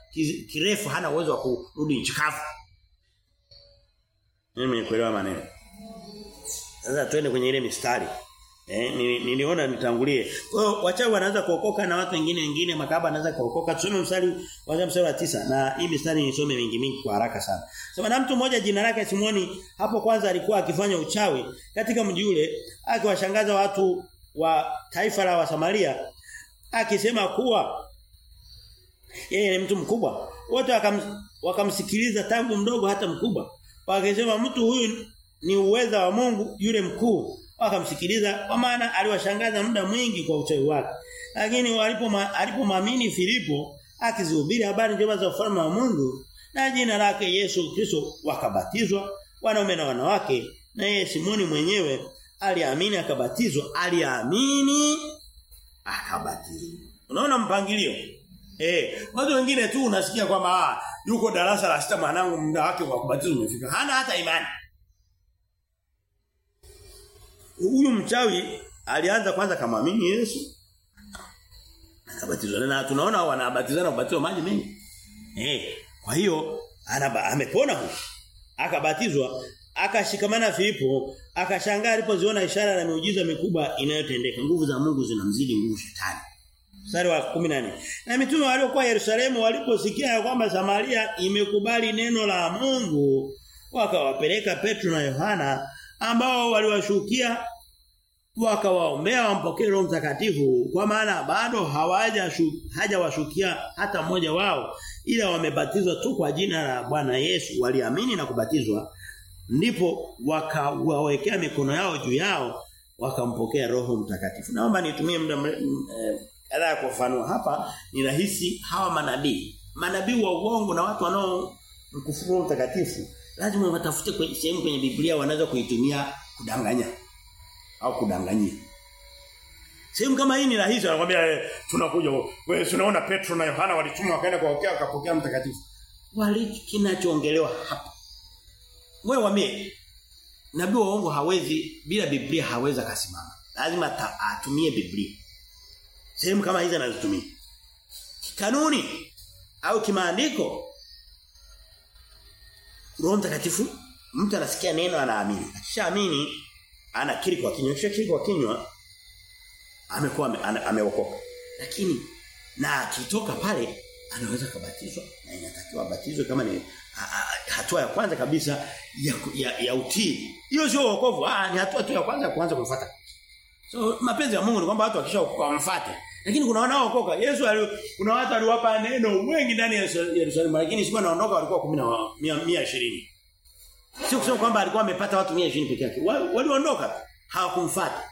kirefu hana uwezo wa kurudi nchi kavu mimi nikuelewa maneno sasa twende kwenye ile mistari Eh, niliona nitangulie. Kwa hiyo wachawi wanaanza kuokoka na watu wengine wengine makaba anaanza kuokoka. Tusome mstari wa mstari wa tisa na hii mistari nisome mingi mingi kwa haraka sana. Sema na mtu mmoja jina lake Simoni hapo kwanza alikuwa akifanya uchawi katika mji ule akiwashangaza watu wa taifa la Wasamaria akisema kuwa yeye ni mtu mkubwa. Wote wakam, wakamsikiliza tangu mdogo hata mkubwa. Wakisema mtu huyu ni uweza wa Mungu yule mkuu wakamsikiliza kwa maana aliwashangaza muda mwingi kwa uchawi wake lakini walipo alipomwamini Filipo akizihubiri habari njema za ufalme wa Mungu na jina lake Yesu Kristo wakabatizwa wanaume na wanawake na yeye Simoni mwenyewe aliamini akabatizwa aliamini akabatizwa. Unaona mpangilio? Eh watu wengine tu unasikia kwamba yuko darasa la sita mwanangu muda wake wa kubatizwa umefika. Hana hata imani. Huyu mchawi alianza kwanza kamaamini Yesu akabatizwa. Na tunaona wanabatizana kubatizwa maji mengi. Eh kwa hiyo amepona huyu akabatizwa akashikamana Filipo akashangaa alipoziona ishara na miujiza mikubwa inayotendeka nguvu za Mungu zinamzidi nguvu shetani Mstari wa 18. Na mitume waliokuwa Yerusalemu waliposikia kwamba Samaria imekubali neno la Mungu wakawapeleka Petro na Yohana ambao waliwashukia wakawaombea wampokee Roho Mtakatifu kwa maana bado hawaja hajawashukia hata mmoja wao ila wamebatizwa tu kwa jina la Bwana Yesu waliamini na kubatizwa ndipo wakawawekea mikono yao juu yao wakampokea Roho Mtakatifu. Naomba nitumie muda kadhaa kwa mfano hapa ni rahisi hawa manabii. Manabii wa uongo na watu wanao mkufuru Mtakatifu lazima watafute kwenye sehemu kwenye Biblia wanaweza kuitumia kudanganya au kudanganyia. Sehemu kama hii ni rahisi anakuambia eh, tunakuja wewe tunaona Petro na Yohana walitumwa wakaenda kuwapokea wakapokea mtakatifu. Wali kinachoongelewa hapa. Wewe wamie nabii wa uongo hawezi bila Biblia hawezi kasimama. Lazima atumie Biblia. Sehemu kama hizi anazitumia. Kanuni au kimaandiko Roho Mtakatifu mtu anasikia neno anaamini. Akishaamini anakiri kwa kinywa, akishakiri kwa kinywa amekuwa ameokoka. Lakini na akitoka pale anaweza kubatizwa na inatakiwa abatizwe kama ni hatua ya kwanza kabisa ya ya, ya utii. Hiyo sio wokovu, ah ni hatua tu ya kwanza ya kuanza kumfuata. So mapenzi ya Mungu ni kwamba watu wakishaokoka wamfuate. Lakini kuna wanaookoka. Yesu ali, kuna watu aliwapa neno wengi ndani ya Yerusalemu lakini sio wanaondoka walikuwa 10 120. Sio kusema kwamba alikuwa amepata watu 120 peke yake. Waliondoka hawakumfuata.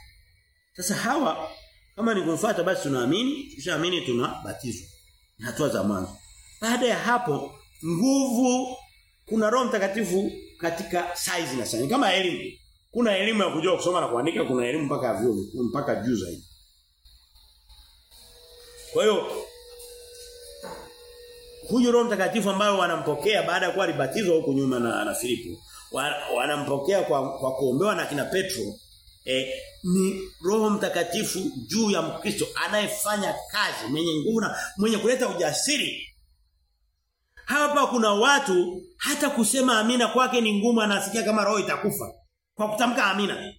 Sasa hawa kama ni kumfuata basi tunaamini, tukishaamini tunabatizwa. Ni hatua za mwanzo. Baada ya hapo nguvu kuna Roho Mtakatifu katika size na size kama elimu. Kuna elimu ya kujua kusoma na kuandika, kuna elimu mpaka vyuo mpaka juu zaidi. Kwa hiyo huyu Roho Mtakatifu ambayo wanampokea baada ya kuwa alibatizwa huko nyuma na, na Filipo wanampokea kwa, kwa kuombewa na kina Petro eh, ni Roho Mtakatifu juu ya Mkristo anayefanya kazi mwenye nguvu na mwenye kuleta ujasiri hapa kuna watu hata kusema amina kwake ni ngumu anasikia kama roho itakufa kwa kutamka amina.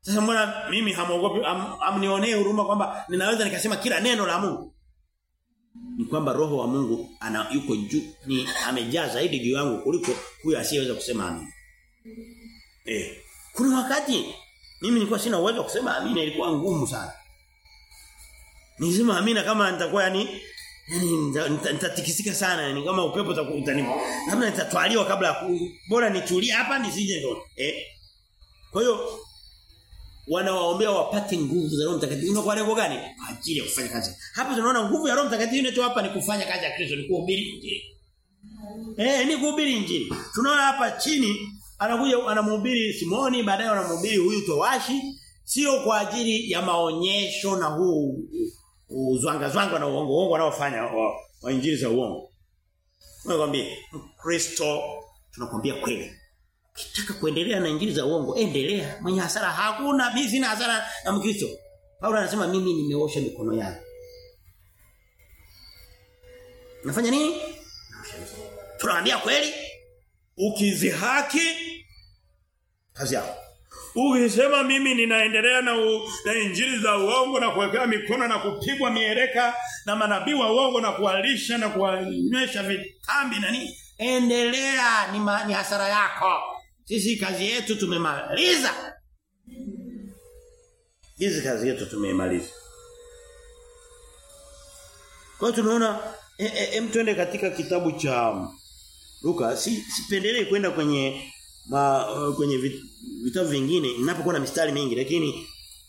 Sasa mbona mimi hamuogopi? Am, amnionee huruma kwamba ninaweza nikasema kila neno la Mungu. Ni kwamba roho wa Mungu ana yuko juu ni amejaa zaidi juu yangu kuliko huyo asiyeweza kusema amina. Eh kuna wakati mimi nilikuwa sina uwezo wa kusema amina ilikuwa ngumu sana. Nisema amina kama nitakuwa yani yani nitatikisika sana yani kama upepo utakutani. Labda nitatwaliwa kabla ya bora nitulie hapa nisije ndo. Eh. Kwa hiyo wanawaombea wapate nguvu za Roho Mtakatifu. Una kwa lengo gani? Kwa ajili ya kufanya kazi. Hapa tunaona nguvu ya Roho Mtakatifu inachowapa ni kufanya kazi ya Kristo, ni kuhubiri injili. Eh, ni kuhubiri injili. Tunaona hapa chini anakuja anamhubiri Simoni, baadaye anamhubiri huyu Towashi, sio kwa ajili ya maonyesho na huu uzwanga zwanga na uongo uongo wanaofanya wa, injili za uongo. Nakwambia Kristo tunakwambia kweli. Ukitaka kuendelea na injili za uongo endelea. Mwenye hasara hakuna, mimi sina hasara na Mkristo. Paulo anasema mimi nimeosha mikono yangu. Nafanya nini? Tunaambia kweli? Ukizihaki kazi yako. Ukisema mimi ninaendelea na, na injili za uongo na kuwekea mikono na kupigwa miereka na manabii wa uongo na kuwalisha na kuwanywesha vitambi na nini endelea ni, ma, ni hasara yako. Sisi kazi yetu tumemaliza. Hizi kazi yetu tumemaliza kwa tunaona em e, e, twende katika kitabu cha Luka. Si sipendelee kwenda kwenye ma, kwenye vitabu vingine inapokuwa na mistari mingi lakini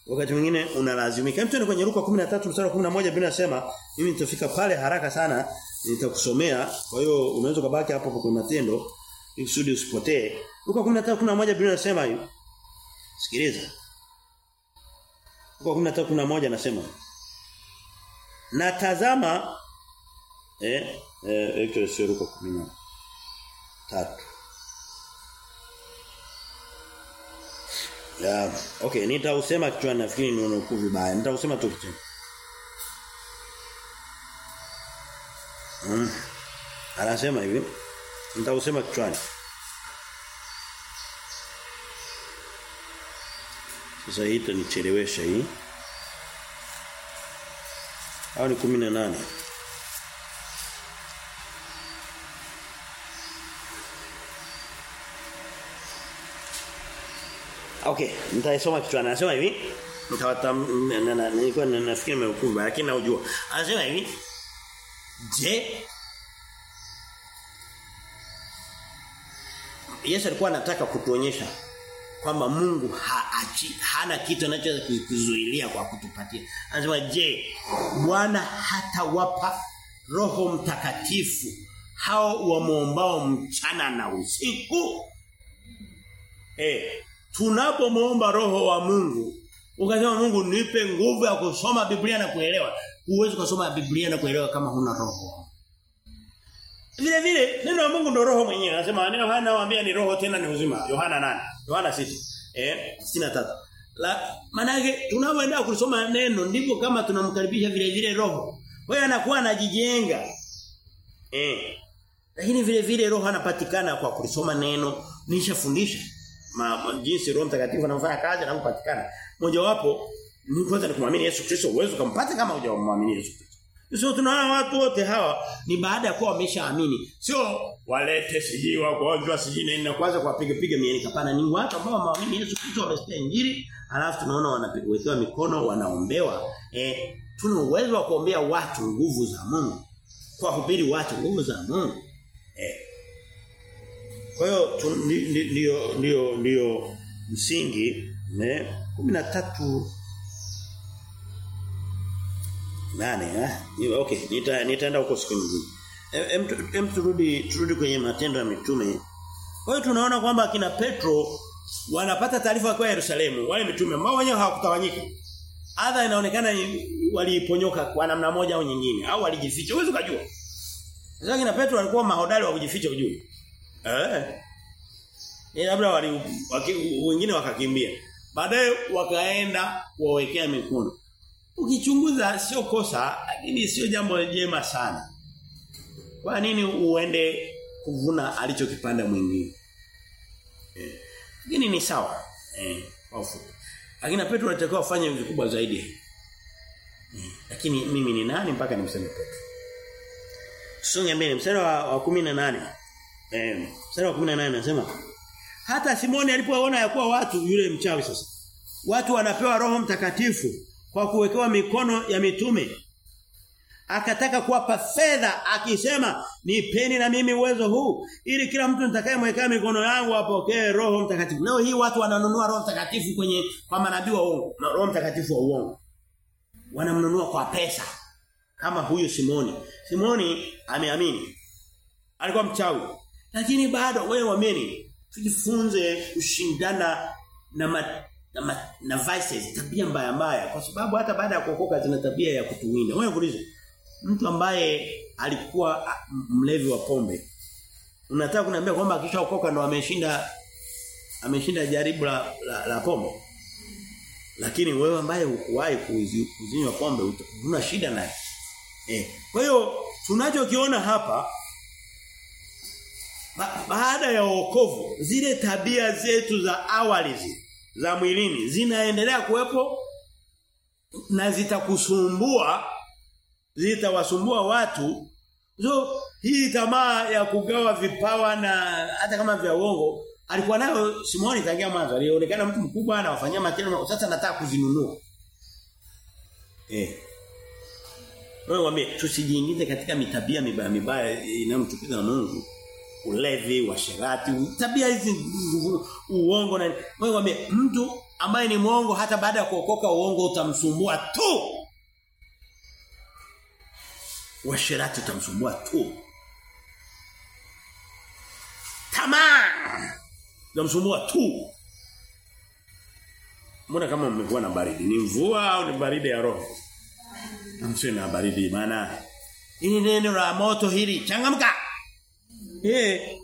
wakati mwingine unalazimika. Mtu kwenye Luka 13 mstari wa 11 Biblia inasema mimi nitafika pale haraka sana nitakusomea kwa hiyo unaweza kubaki hapo kwa matendo ili usipotee. Luka 13:11 Biblia inasema hiyo. Sikiliza. Luka 13:11 anasema Na tazama eh eh ruka Luka 13 Ya, okay, nitausema kichwani nafikiri ni unukuu vibaya. Nitausema tu kichwa. Mm. Anasema hivi. Nitausema kichwani. Sasa hii itanichelewesha hii. Au ni 18. Okay, nitaisoma kichwani. Anasema hivi. Nilikuwa nafikiri nimekumba lakini naujua. Anasema hivi. Je, Yesu alikuwa anataka kutuonyesha kwamba Mungu haachi, hana kitu anachoweza kuzuilia kwa kutupatia. Anasema je, Bwana hatawapa Roho Mtakatifu hao wamuombao mchana na usiku? Eh, tunapomuomba Roho wa Mungu, ukasema Mungu nipe nguvu ya kusoma Biblia na kuelewa. Huwezi kusoma Biblia na kuelewa kama huna roho. Vile vile neno la Mungu ndio roho mwenyewe. Anasema neno haya nawaambia ni roho tena ni uzima. Yohana 8. Yohana 6. Eh 63. La manake tunapoenda kusoma neno ndipo kama tunamkaribisha vile vile roho. Kwa hiyo anakuwa anajijenga. Eh. Lakini vile vile roho anapatikana kwa kulisoma neno. Nishafundisha ma, jinsi Roho Mtakatifu anafanya kazi na kupatikana. Mojawapo ni kwanza ni kumwamini Yesu Kristo uwezo kumpata kama hujamwamini Yesu Kristo. Sio tunaona watu wote hawa ni baada ya kuwa wameshaamini. Sio walete siji wagonjwa siji nini na kwanza kuwapiga piga mieni kapana ni watu ambao wameamini Yesu Kristo wamesikia injili alafu tunaona wanapigwa mikono wanaombewa. Eh tuna uwezo wa kuombea watu nguvu za Mungu. Kwa kuhubiri watu nguvu za Mungu. Kwa hiyo ndio ndio ndio msingi ne 13 nane eh okay nita nitaenda huko siku nyingine. Em, em turudi turudi kwenye matendo ya mitume. Kwa hiyo tunaona kwamba kina Petro wanapata taarifa kwa Yerusalemu. Wale mitume ambao wenyewe hawakutawanyika. Adha inaonekana waliponyoka kwa namna moja au nyingine au walijificha. Uwezo kujua sasa kina Petro walikuwa mahodari wa kujificha ujue eh ni labda wali wengine wakakimbia baadaye wakaenda kuwawekea mikono Ukichunguza sio kosa lakini sio jambo jema sana. Kwa nini uende kuvuna alichokipanda mwingine? Eh. Lakini ni sawa. Eh, hofu. Lakini Petro anatakiwa afanye vikubwa zaidi. Eh. Lakini mimi ni nani mpaka nimseme Petro? Tusonge mbele mstari wa 18. Eh, mstari wa 18 anasema hata Simoni alipoona ya kuwa watu yule mchawi sasa. Watu wanapewa Roho Mtakatifu kwa kuwekewa mikono ya mitume. Akataka kuwapa fedha akisema nipeni na mimi uwezo huu ili kila mtu nitakayemwekea mikono yangu apokee roho mtakatifu. Leo hii watu wananunua roho mtakatifu kwenye kwa manabii wa uongo roho mtakatifu wa uongo. Wanamnunua kwa pesa kama huyu Simoni. Simoni ameamini alikuwa mchawi lakini bado wewe uamini tujifunze kushindana na ma, na, ma, na vices tabia mbaya mbaya. Kwa sababu hata baada ya kuokoka zina tabia ya kutuwinda. Wewe ulize mtu ambaye alikuwa mlevi wa pombe unataka kuniambia kwamba akishaokoka ndo ameshinda ameshinda jaribu la, la, la pombe? Lakini wewe ambaye hukuwahi kuzinywa pombe una shida naye. Eh kwa hiyo tunachokiona hapa ba, baada ya wokovu zile tabia zetu za awali za mwilini zinaendelea kuwepo na zitakusumbua zitawasumbua watu. So hii tamaa ya kugawa vipawa na hata kama vya uongo alikuwa nayo Simoni tangia mwanzo. Alionekana mtu mkubwa anawafanyia matendo. Sasa nataka kuzinunua. Eh wewe wame tusijiingize katika mitabia mibaya mibaya inayomchukiza Mungu ulevi washerati tabia hizi uongo na Mungu wame mtu ambaye ni mwongo hata baada ya kuokoka uongo utamsumbua tu. Washerati utamsumbua tu. Tamaa utamsumbua tu. Mbona kama mmekuwa na baridi? Ni mvua au ni baridi ya roho? Msiwe na baridi maana hili neno la moto hili changamka Eh.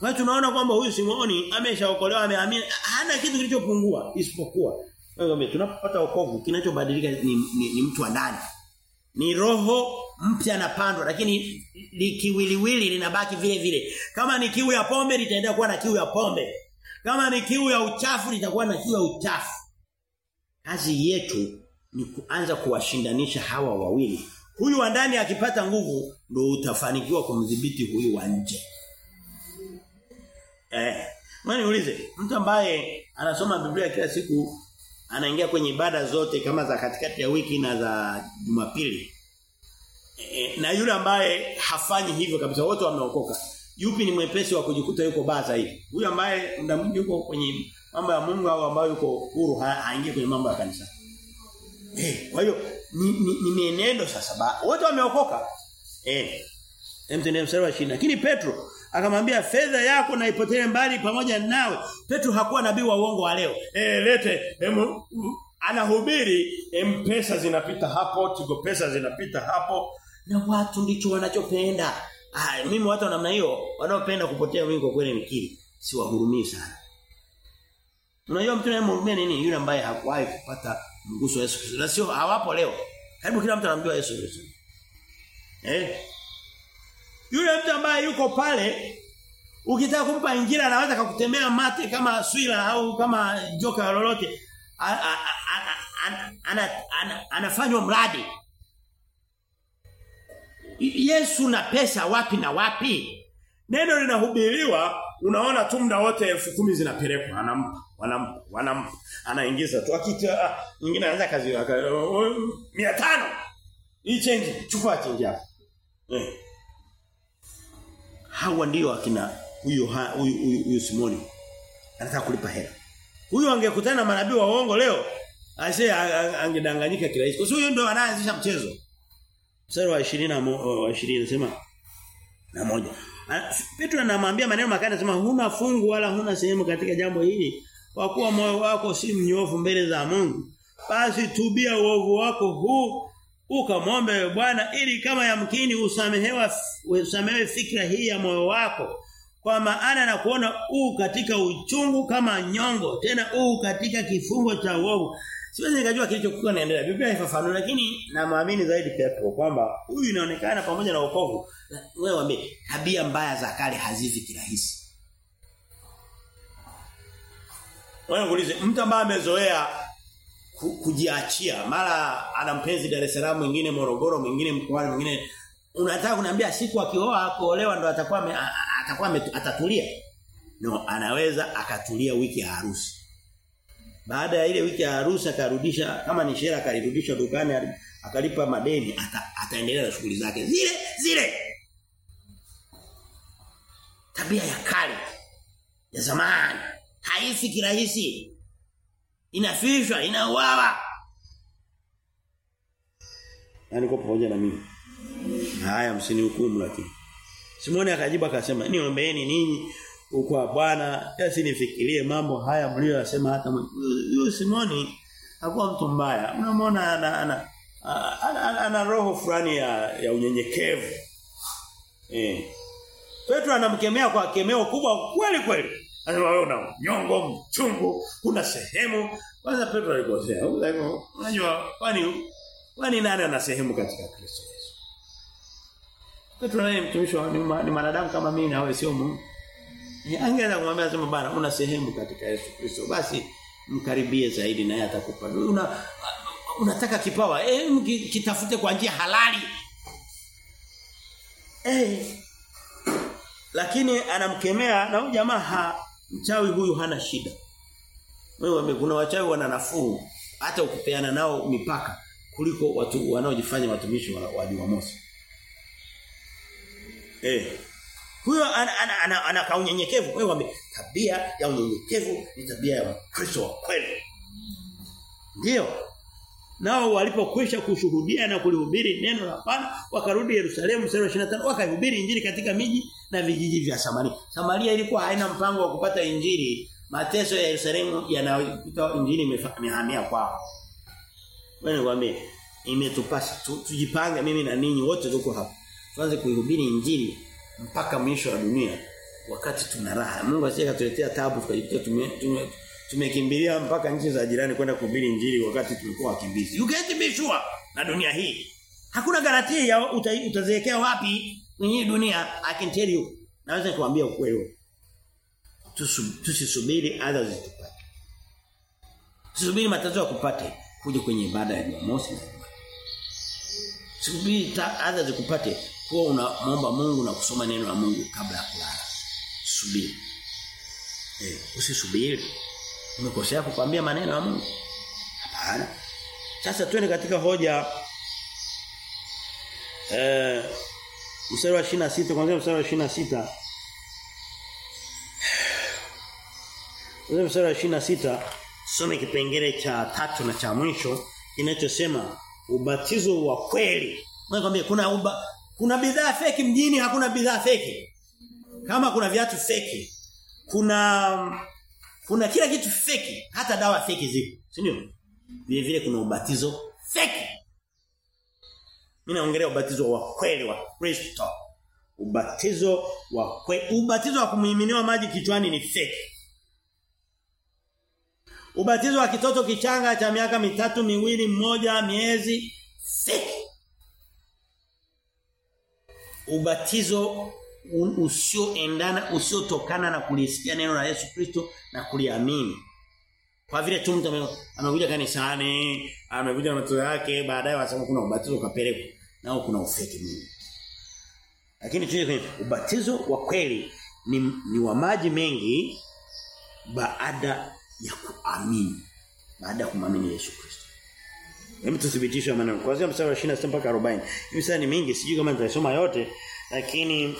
Kwa tunaona kwamba huyu Simoni ameshaokolewa ameamini hana kitu kilichopungua isipokuwa wewe tunapopata wokovu kinachobadilika ni, ni, ni mtu wa ndani. Ni roho mpya anapandwa lakini likiwiliwili linabaki vile vile. Kama ni kiu ya pombe litaendelea kuwa na kiu ya pombe. Kama ni kiu ya uchafu litakuwa na kiu ya uchafu. Kazi yetu ni kuanza kuwashindanisha hawa wawili Huyu wa ndani akipata nguvu ndio utafanikiwa kumdhibiti huyu wa nje. Eh, mwani niulize, mtu ambaye anasoma Biblia kila siku anaingia kwenye ibada zote kama za katikati ya wiki na za Jumapili. E, na yule ambaye hafanyi hivyo kabisa wote wameokoka. yupi ni mwepesi wa kujikuta yuko baa zaidi? Huyu ambaye muda yuko kwenye mambo ya Mungu au ambaye yuko huru haingii kwenye mambo ya kanisa. Eh, kwa hiyo ni, ni, ni mienendo sasa. Ba, wote wameokoka. Eh. Mtende mstari wa 20. Lakini Petro akamwambia fedha yako na ipotee mbali pamoja nawe. Petro hakuwa nabii wa uongo wa leo. Eh lete em, anahubiri em, pesa zinapita hapo, tigo pesa zinapita hapo na watu ndicho wanachopenda. Ah mimi watu wa namna hiyo wanaopenda kupotea wingi kwa kweli nikiri. Siwahurumii sana. Unajua mtu anayemhurumia nini? Yule ambaye hakuwahi kupata mguso wa Yesu Kristo. Na sio hawapo leo. Karibu kila mtu anamjua Yesu Kristo. Eh? Yule mtu ambaye yuko pale ukitaka kumpa injili anaweza kukutemea mate kama swila au kama joka lolote. Anafanywa mradi. Yesu na pesa wapi na wapi? Neno linahubiriwa unaona tu muda wote elfu kumi zinapelekwa. Anampa wanampa wanampa anaingiza tu. Akita nyingine anaanza kazi yake 500 hii change chukua change hapo eh. Hawa ndio akina huyo huyo huyo Simoni. Anataka kulipa hela. Huyo angekutana na manabii wa uongo leo ase angedanganyika kirahisi kwa sio huyo ndio anaanzisha mchezo? Mstari wa 20 na 20 nasema na moja Petro anamwambia maneno makali anasema huna fungu wala huna sehemu katika jambo hili kwa kuwa moyo wako si mnyofu mbele za Mungu. Basi tubia uovu wako huu ukamwombe Bwana ili kama yamkini usamehewa usamehewe fikra hii ya moyo wako. Kwa maana na kuona u katika uchungu kama nyongo tena u katika kifungo cha uovu siwezi nikajua kilichokuwa naendelea Biblia haifafanui lakini naamini zaidi Petro kwamba huyu inaonekana pamoja na wokovu. Wewe waambie tabia mbaya za kale hazifi kirahisi. Wewe ulize mtu ambaye amezoea kujiachia mara ana mpenzi Dar es Salaam mwingine Morogoro mwingine mkoani mwingine unataka kuniambia siku akioa kuolewa ndo atakuwa atakuwa atatulia? No anaweza akatulia wiki ya harusi baada ya ile wiki ya harusi akarudisha kama ni shera akarudisha dukani akalipa madeni ata, ataendelea na shughuli zake. Zile zile! Tabia ya kale ya zamani haifi kirahisi. Inafishwa inauawa. Yani kwa pamoja na mimi. Haya msinihukumu lakini. Simoni akajibu akasema niombeeni ninyi kwa Bwana asinifikirie mambo haya mliyosema hata huyo Simoni hakuwa mtu mbaya unamwona ana ana, ana, ana, ana roho fulani ya, ya unyenyekevu eh Petro anamkemea kwa kemeo kubwa kweli kweli Anasema wewe una nyongo mchungu, una sehemu. Kwanza Petro alikosea. Unajua kwani kwani nani ana sehemu katika Kristo Yesu? Petro naye mtumishi ni, ni manadamu kama mimi na wewe sio Mungu. Angeweza kumwambia sema bana una sehemu katika Yesu Kristo. Basi mkaribie zaidi naye atakupa. Una unataka kipawa, eh kitafute kwa njia halali. Eh lakini anamkemea na huyu jamaa ha, mchawi huyu hana shida. Wewe kuna wachawi wana nafuu hata ukipeana nao mipaka kuliko watu wanaojifanya watumishi wa, wa. Eh. Huyo ana ana, ana, ana kaunyenyekevu. Wewe wame tabia ya unyenyekevu ni tabia ya Kristo wa kweli. Ndio. Nao walipokwisha kushuhudia na kulihubiri neno la Bwana wakarudi Yerusalemu sura ya 25 wakahubiri injili katika miji na vijiji vya Samaria. Samaria ilikuwa haina mpango wa kupata injili. Mateso ya Yerusalemu yanayokuta injili imehamia kwao. Wewe nikwambie imetupasa tu, tujipange mimi na ninyi wote tuko hapa. Tuanze kuihubiri injili mpaka mwisho wa dunia wakati tuna raha. Mungu asije katuletea taabu tukajikuta tume, tume tumekimbilia mpaka nchi za jirani kwenda kuhubiri injili wakati tulikuwa wakimbizi. You can't be sure na dunia hii. Hakuna garantia ya uta, utazeekea wapi kwenye dunia I can tell you. Naweza kuambia ukweli. Tusisubiri adha zitupate. Tusubiri matatizo ya kupate kuja kwenye ibada ya Jumamosi na. Subiri adha zikupate kwa unamwomba Mungu na kusoma neno la Mungu kabla ya kulala. Subiri. Eh, usisubiri. Umekosea kukwambia maneno ya Mungu. Hapana. Sasa twende katika hoja eh mstari wa 26 kwanza mstari wa 26 Kwanza mstari wa 26 some kipengele cha tatu na cha mwisho kinachosema ubatizo wa kweli. Mimi kuna uba, kuna bidhaa feki mjini hakuna bidhaa feki. Kama kuna viatu feki, kuna kuna kila kitu feki, hata dawa feki zipo, si ndio? Vile vile kuna ubatizo feki. Mimi naongelea ubatizo wa kweli wa Kristo. Ubatizo wa kweli, ubatizo wa kumiminiwa maji kichwani ni feki. Ubatizo wa kitoto kichanga cha miaka mitatu, miwili, mmoja, miezi feki. Ubatizo usioendana usiotokana na kulisikia neno la Yesu Kristo na kuliamini. Kwa vile tu mtu amekuja kanisani, amekuja na matoto yake, baadaye wasema kuna ubatizo kapelekwa Nao kuna ufeki mwingi. Lakini tuje kwenye ubatizo wa kweli ni, ni wa maji mengi baada ya kuamini. Baada ya kumamini Yesu Kristo. Hebu tuthibitishe maneno. Kuanzia mstari wa 26 mpaka 40. Hivi sasa ni mingi, sijui kama nitasoma yote, lakini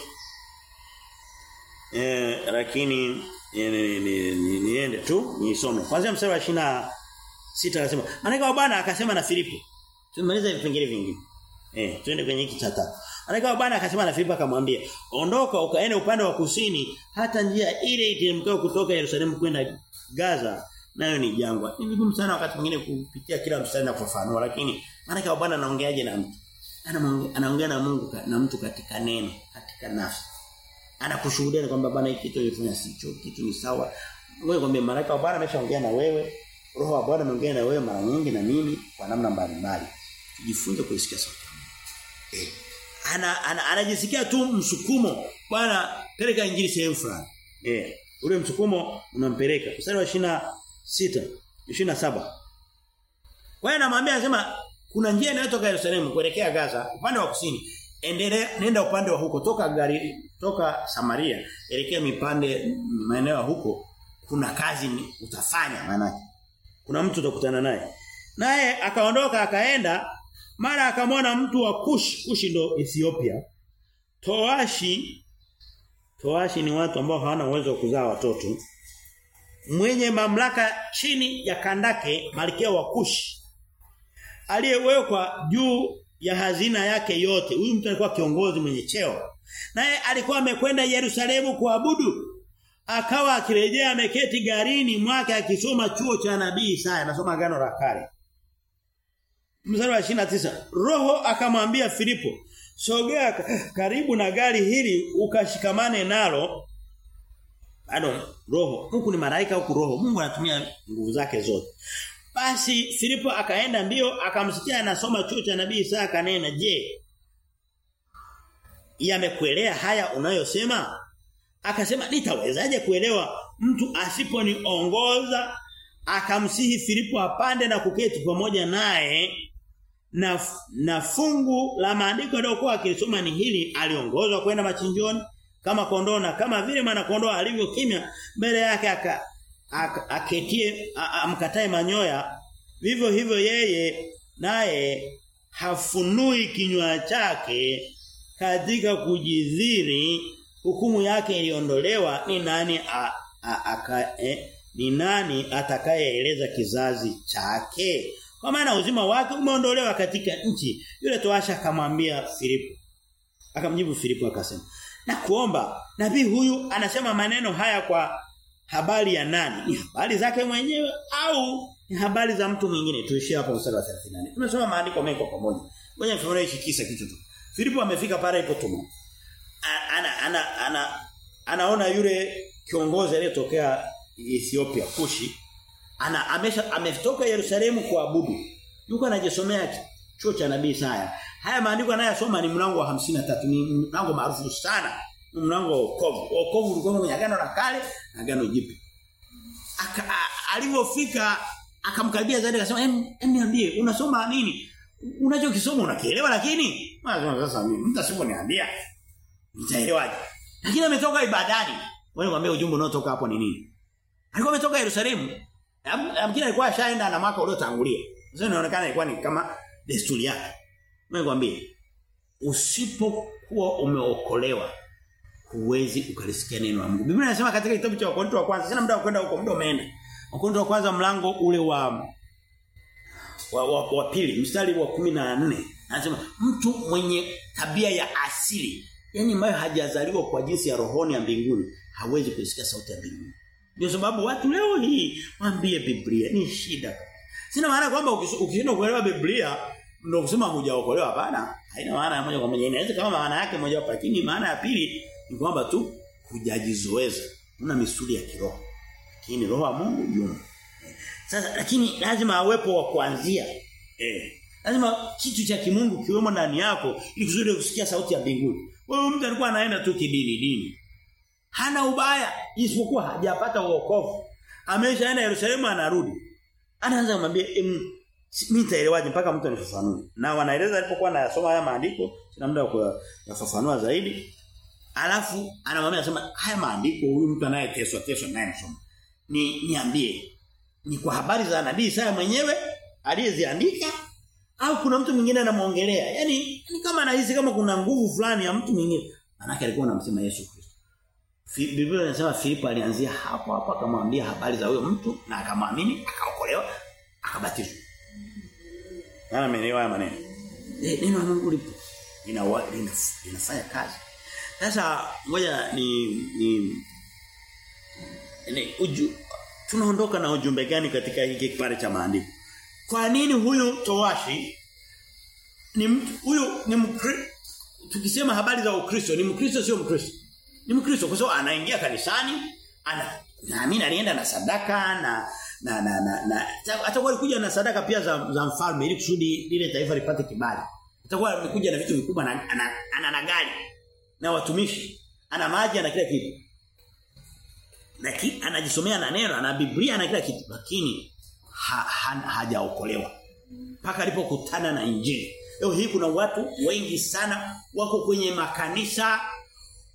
eh lakini niende tu nisome. Kwanza mstari wa 26 anasema, "Malaika wa Bwana akasema na Filipo." Tumaliza vipengele vingi. Eh, twende kwenye hiki cha tatu. Malaika Bwana akasema na Filipo akamwambia, "Ondoka ukaende upande wa kusini hata njia ile itemkao kutoka Yerusalemu kwenda Gaza." Nayo ni jangwa. Ni vigumu sana wakati mwingine kupitia kila mstari na kufafanua, lakini maana kwa Bwana anaongeaje na mtu? Anaongea na Mungu na mtu katika neno, katika nafsi. Anakushuhudia kwamba bwana hiki kitu ulifanya sicho kitu ni sawa. Wewe kwambie malaika wa Bwana ameshaongea na wewe roho wa Bwana ameongea na wewe mara nyingi na mimi kwa namna mbalimbali. Tujifunze kuisikia sauti eh. Ana, ana anajisikia tu msukumo. Bwana peleka injili sehemu fulani. Eh. Ule msukumo unampeleka. Mstari wa 26 27 kwa hiyo anamwambia anasema kuna njia inayotoka Yerusalemu kuelekea Gaza upande wa kusini. Endelea nenda upande wa huko. Toka gari toka Samaria elekea mipande maeneo huko. Kuna kazi utafanya maana kuna mtu utakutana naye. Naye akaondoka akaenda. Mara akamwona mtu wa Kush Kush ndo Ethiopia. Toashi Toashi ni watu ambao hawana uwezo wa kuzaa watoto mwenye mamlaka chini ya Kandake malkia wa Kush aliyewekwa juu ya hazina yake yote. Huyu mtu alikuwa kiongozi mwenye cheo. Naye alikuwa amekwenda Yerusalemu kuabudu. Akawa akirejea ameketi garini mwake akisoma chuo cha nabii Isaya, anasoma agano la kale. Mstari wa 29. Roho akamwambia Filipo, "Sogea karibu na gari hili ukashikamane nalo." Bado roho, huku ni malaika huku roho. Mungu anatumia nguvu zake zote. Basi Filipo akaenda mbio akamsikia anasoma chuo cha nabii Isaya kanena, "Je, yamekuelea haya unayosema?" Akasema, "Nitawezaje kuelewa mtu asiponiongoza?" Akamsihi Filipo apande na kuketi pamoja naye na na fungu la maandiko aliyokuwa akilisoma ni hili aliongozwa kwenda machinjoni kama kondoo na kama vile mwana kondoo alivyo kimya mbele yake aka aketie amkatae manyoya. Vivyo hivyo yeye naye hafunui kinywa chake katika kujidhiri hukumu yake iliondolewa ni nani a, a, aka, eh, ni nani atakayeeleza kizazi chake? Kwa maana uzima wake umeondolewa katika nchi. Yule toasha akamwambia Filipo akamjibu Filipo akasema na kuomba nabii huyu anasema maneno haya kwa habari ya nani? Ni habari zake mwenyewe au ni habari za mtu mwingine? Tuishie hapo mstari wa 38. Tumesoma maandiko mengi kwa pamoja. Ngoja tuone hiki kisa kitu tu. Filipo amefika pale alipotumwa. Ana ana ana anaona yule kiongozi aliyetokea Ethiopia Kushi ana amesha ametoka Yerusalemu kuabudu. Yuko anajisomea chuo cha nabii Isaya. Haya maandiko anayosoma ni mlango wa 53 ni mlango maarufu sana Ni mlango wa wokovu. Wokovu ulikuwa kwenye agano la kale na agano jipya. Alipofika akamkaribia zaidi akasema, "Em, em niambie, unasoma nini? Unachokisoma unakielewa lakini?" Sasa mimi mtasema niambia. Nitaelewaje? Lakini ametoka ibadani. Wewe mwambie ujumbe unaotoka hapo ni nini? Alikuwa ametoka Yerusalemu. Amkini alikuwa ashaenda na mwaka uliotangulia. Sasa inaonekana ilikuwa ni kama desturi yake. Wewe mwambie usipokuwa umeokolewa huwezi ukalisikia neno la Mungu. Biblia inasema katika kitabu cha Wakorintho wa kwanza, sina muda wa kwenda huko, muda umeenda. Wakorintho wa kwanza mlango ule wa wa, wa, wa pili mstari wa 14 anasema mtu mwenye tabia ya asili yani ambayo hajazaliwa kwa jinsi ya rohoni ya mbinguni hawezi kusikia sauti ya mbinguni. Ndio sababu watu leo hii waambie Biblia ni shida. Sina maana kwamba ukishinda kuelewa Biblia ndio kusema hujaokolewa hapana. Haina maana moja kwa moja. Inaweza kama maana yake moja wapo lakini maana ya pili ni kwamba tu hujajizoeza. Una misuli ya kiroho. Lakini roho wa Mungu yumo. Sasa lakini lazima awepo wa kuanzia. Eh. Lazima kitu cha kimungu kiwemo ndani yako ili kuzuri kusikia sauti ya mbinguni. Wewe mtu alikuwa anaenda tu kidini dini. Hana ubaya isipokuwa hajapata wokovu. Ameshaenda Yerusalemu anarudi. Anaanza kumwambia mimi nitaelewaje mpaka mtu anifafanue. Na wanaeleza alipokuwa anasoma haya maandiko, sina muda wa kuyafafanua zaidi. Alafu anamwambia anasema haya maandiko huyu mtu anayeteswa teswa naye anasoma. Ni niambie ni kwa habari za nabii Isaya mwenyewe aliyeziandika au kuna mtu mwingine anamuongelea. Yaani ni kama anahisi kama kuna nguvu fulani ya mtu mwingine. Manake alikuwa anamsema Yesu Kristo. Biblia inasema Filipo alianzia hapo hapo akamwambia habari za huyo mtu na akamwamini akaokolewa akabatizwa. Nani ameelewa haya maneno? Eh neno la Mungu lipo. Lina linafanya kazi. Sasa ngoja ni ni ni uju, tunaondoka na ujumbe gani katika hiki kipande cha maandiko? Kwa nini huyu towashi ni mtu huyu ni mkristo tukisema habari za Ukristo ni mkristo sio mkristo ni mkristo kwa sababu anaingia kanisani ana naamini alienda na sadaka na na na na, na atakuwa alikuja na sadaka pia za, za mfalme ili kusudi lile taifa lipate kibali. Atakuwa amekuja na vitu vikubwa na ana, ana, ana gari na watumishi ana maji na kila kitu. Lakini anajisomea na neno ana Biblia na kila kitu. Lakini ha, ha, hajaokolewa. Mpaka alipokutana na injili. Leo hii kuna watu wengi sana wako kwenye makanisa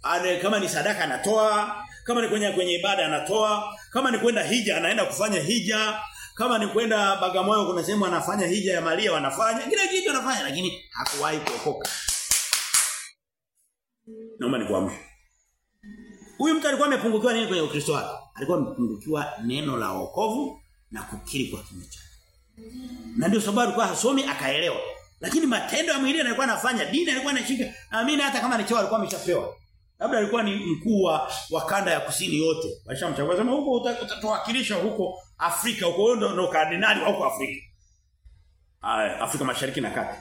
ane, kama ni sadaka anatoa kama ni kwenye kwenye ibada anatoa kama ni kwenda hija anaenda kufanya hija kama ni kwenda Bagamoyo kuna sehemu anafanya hija ya Maria wanafanya kila kitu anafanya lakini hakuwahi kuokoka naomba nikuamshe Huyu mtu alikuwa amepungukiwa nini kwenye Ukristo wake? Alikuwa amepungukiwa neno la wokovu na kukiri kwa kinywa chake. Na ndio sababu alikuwa hasomi akaelewa. Lakini matendo ya mwili alikuwa anafanya, dini alikuwa anashika. Naamini hata kama ni alikuwa ameshapewa. Labda alikuwa ni mkuu wa, wa kanda ya kusini yote. Washamchagua sema huko utatuwakilisha huko Afrika, huko wewe ndio kardinali huko Afrika. Aya, Afrika Mashariki na Kati.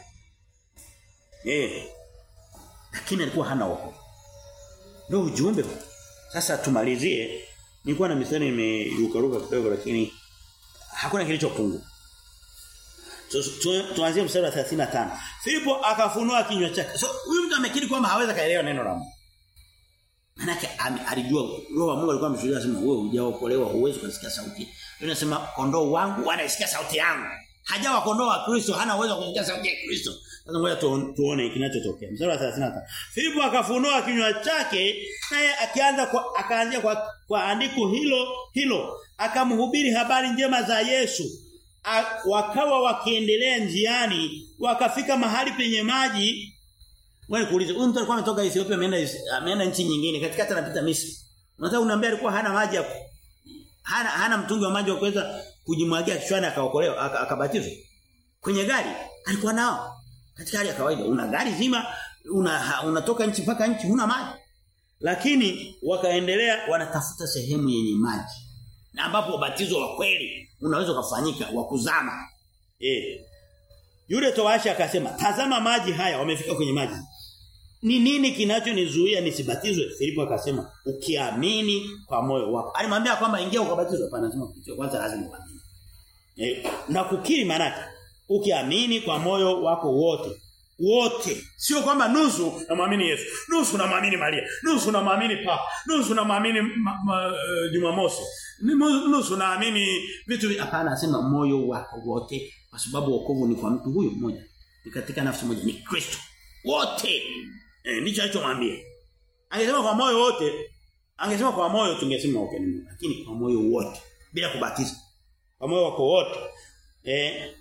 Eh. Lakini alikuwa hana wokovu. Ndio ujumbe. Sasa tumalizie. Nilikuwa na mistari nimeruka ruka kidogo lakini hakuna kilichopungua. So, tu, tuanzie mstari wa 35. Filipo akafunua kinywa chake. So huyu mtu amekiri kwamba hawezi kaelewa neno la Mungu. Manake alijua roho wa Mungu alikuwa amshuhudia sema wewe hujaokolewa huwezi kusikia sauti. Yeye anasema kondoo wangu wanaisikia sauti yangu. Hajawa kondoo wa Kristo hana uwezo kusikia sauti ya Kristo. Sasa ngoja tuone kinachotokea. Mstari wa 35. Filipo akafunua kinywa chake naye akianza kwa akaanzia kwa, kwa andiko hilo hilo akamhubiri habari njema za Yesu. A, wakawa wakiendelea njiani wakafika mahali penye maji wewe kuuliza huyu mtu alikuwa ametoka Ethiopia ameenda ameenda nchi nyingine katikati anapita Misri. Unataka unaambia alikuwa hana maji ya hana hana mtungi wa maji wa kuweza kujimwagia kichwani akaokolewa akabatizwa. Kwenye gari alikuwa nao. Katika hali ya kawaida una gari zima una unatoka nchi mpaka nchi huna maji. Lakini wakaendelea wanatafuta sehemu yenye maji. Na ambapo ubatizo wa kweli unaweza kufanyika wa kuzama. Eh. Yule towashi akasema, "Tazama maji haya wamefika kwenye maji." Ni nini kinachonizuia nisibatizwe? Filipo akasema, "Ukiamini kwa moyo wako." Alimwambia kwamba ingia ukabatizwe, hapana, lazima kwanza lazima uamini. E, na kukiri maana ukiamini kwa moyo wako wote wote sio kwamba nusu namwamini Yesu nusu namwamini Maria nusu namwamini pa nusu namwamini uh, Jumamosi nusu naamini vitu hapana anasema moyo wako wote kwa sababu wokovu ni kwa mtu huyu mmoja ni katika nafsi moja ni Kristo wote eh, ndicho alichomwambia angesema kwa moyo wote angesema kwa moyo tungesema okay lakini kwa moyo wote bila kubatiza. Kwa moyo wako wote eh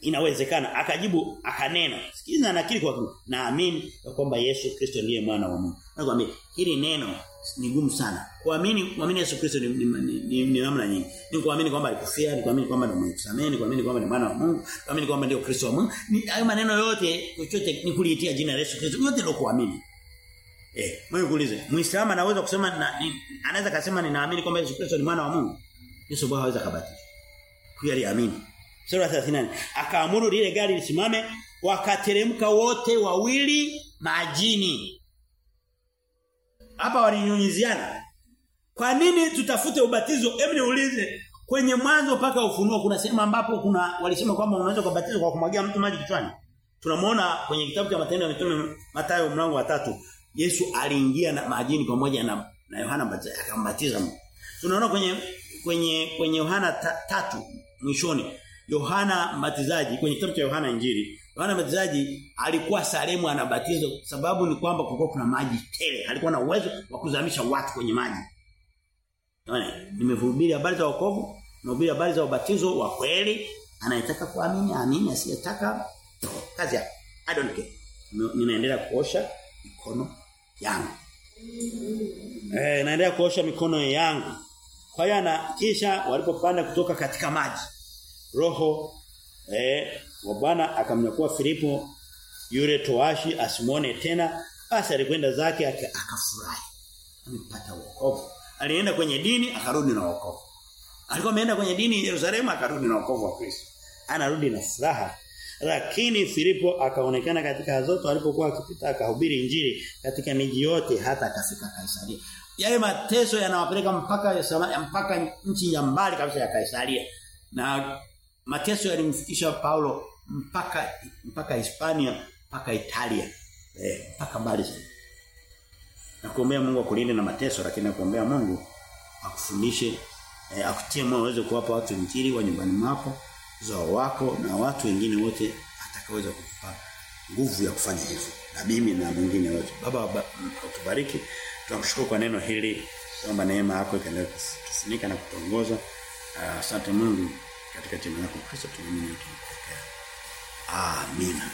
inawezekana. Akajibu akanena. Sikiza nakiri kwa naamini kwamba Yesu Kristo ndiye mwana wa Mungu. Nakwambia hili neno ni gumu sana. Kuamini kuamini Yesu Kristo ni ni, ni, ni, ni namna nyingi. Ni kuamini kwamba alikufia ni kuamini kwamba ni mwenye ni kuamini kwamba ni mwana wa Mungu kuamini kwamba ndio Kristo wa Mungu. Ni hayo maneno yote chochote ni kuliitia jina la Yesu Kristo. Yote ndio kuamini eh mimi kuulize muislamu anaweza kusema na, ni, anaweza kusema ninaamini kwamba Yesu Kristo ni mwana wa Mungu? Yesu bwana anaweza kabati. huyo aliamini Sura 38. Akaamuru lile gari lisimame, wakateremka wote wawili majini. Hapa walinyunyiziana. Kwa nini tutafute ubatizo? Hebu niulize. Kwenye mwanzo mpaka ufunuo kuna sehemu ambapo kuna walisema kwamba unaweza kubatizwa kwa kumwagia mtu maji kichwani. Tunamuona kwenye kitabu cha Matendo ya Mitume Mathayo mlango wa tatu Yesu aliingia na majini pamoja na na Yohana Mbatizaji akambatiza. Tunaona kwenye kwenye kwenye Yohana ta, tatu mwishoni Yohana Mbatizaji kwenye kitabu cha Yohana Injili Yohana Mbatizaji alikuwa Salemu anabatizwa sababu ni kwamba kulikuwa kuna maji tele. Alikuwa na uwezo wa kuzamisha watu kwenye maji. Unaona? Nimehubiri habari za wokovu nimehubiri habari za ubatizo wa kweli. Anayetaka kuamini amini asiyetaka kazi yake. I don't care. Ninaendelea kuosha mikono yangu. Eh naendelea kuosha mikono yangu. Kwa hiyo na kisha walipopanda kutoka katika maji roho eh Bwana akamnyakua Filipo yule toashi asimwone tena basi alikwenda zake akafurahi. Amepata wokovu. Alienda kwenye dini akarudi na wokovu. Alikuwa ameenda kwenye dini Yerusalemu akarudi na wokovu wa Kristo. Anarudi na furaha. Lakini Filipo akaonekana katika Azoto alipokuwa akipita akahubiri injili katika miji yote hata akafika Kaisaria. Yale mateso yanawapeleka mpaka mpaka nchi ya mbali kabisa ya Kaisaria. Na mateso yalimfikisha Paulo mpaka mpaka Hispania mpaka Italia eh mpaka mbali zaidi. nakuombea Mungu akulinde na mateso lakini nakuombea Mungu akufundishe eh, akutie moyo uweze kuwapa watu injili wa nyumbani mwako uzao wako na watu wengine wote atakaweza kukupa nguvu ya kufanya hivyo. Na mimi na mwingine wote. Baba utubariki. Tunakushukuru kwa neno hili. Naomba neema yako ikaendelee kufunika na kutongoza asante uh, Mungu katika jina lako Kristo tunaamini tunapokea amina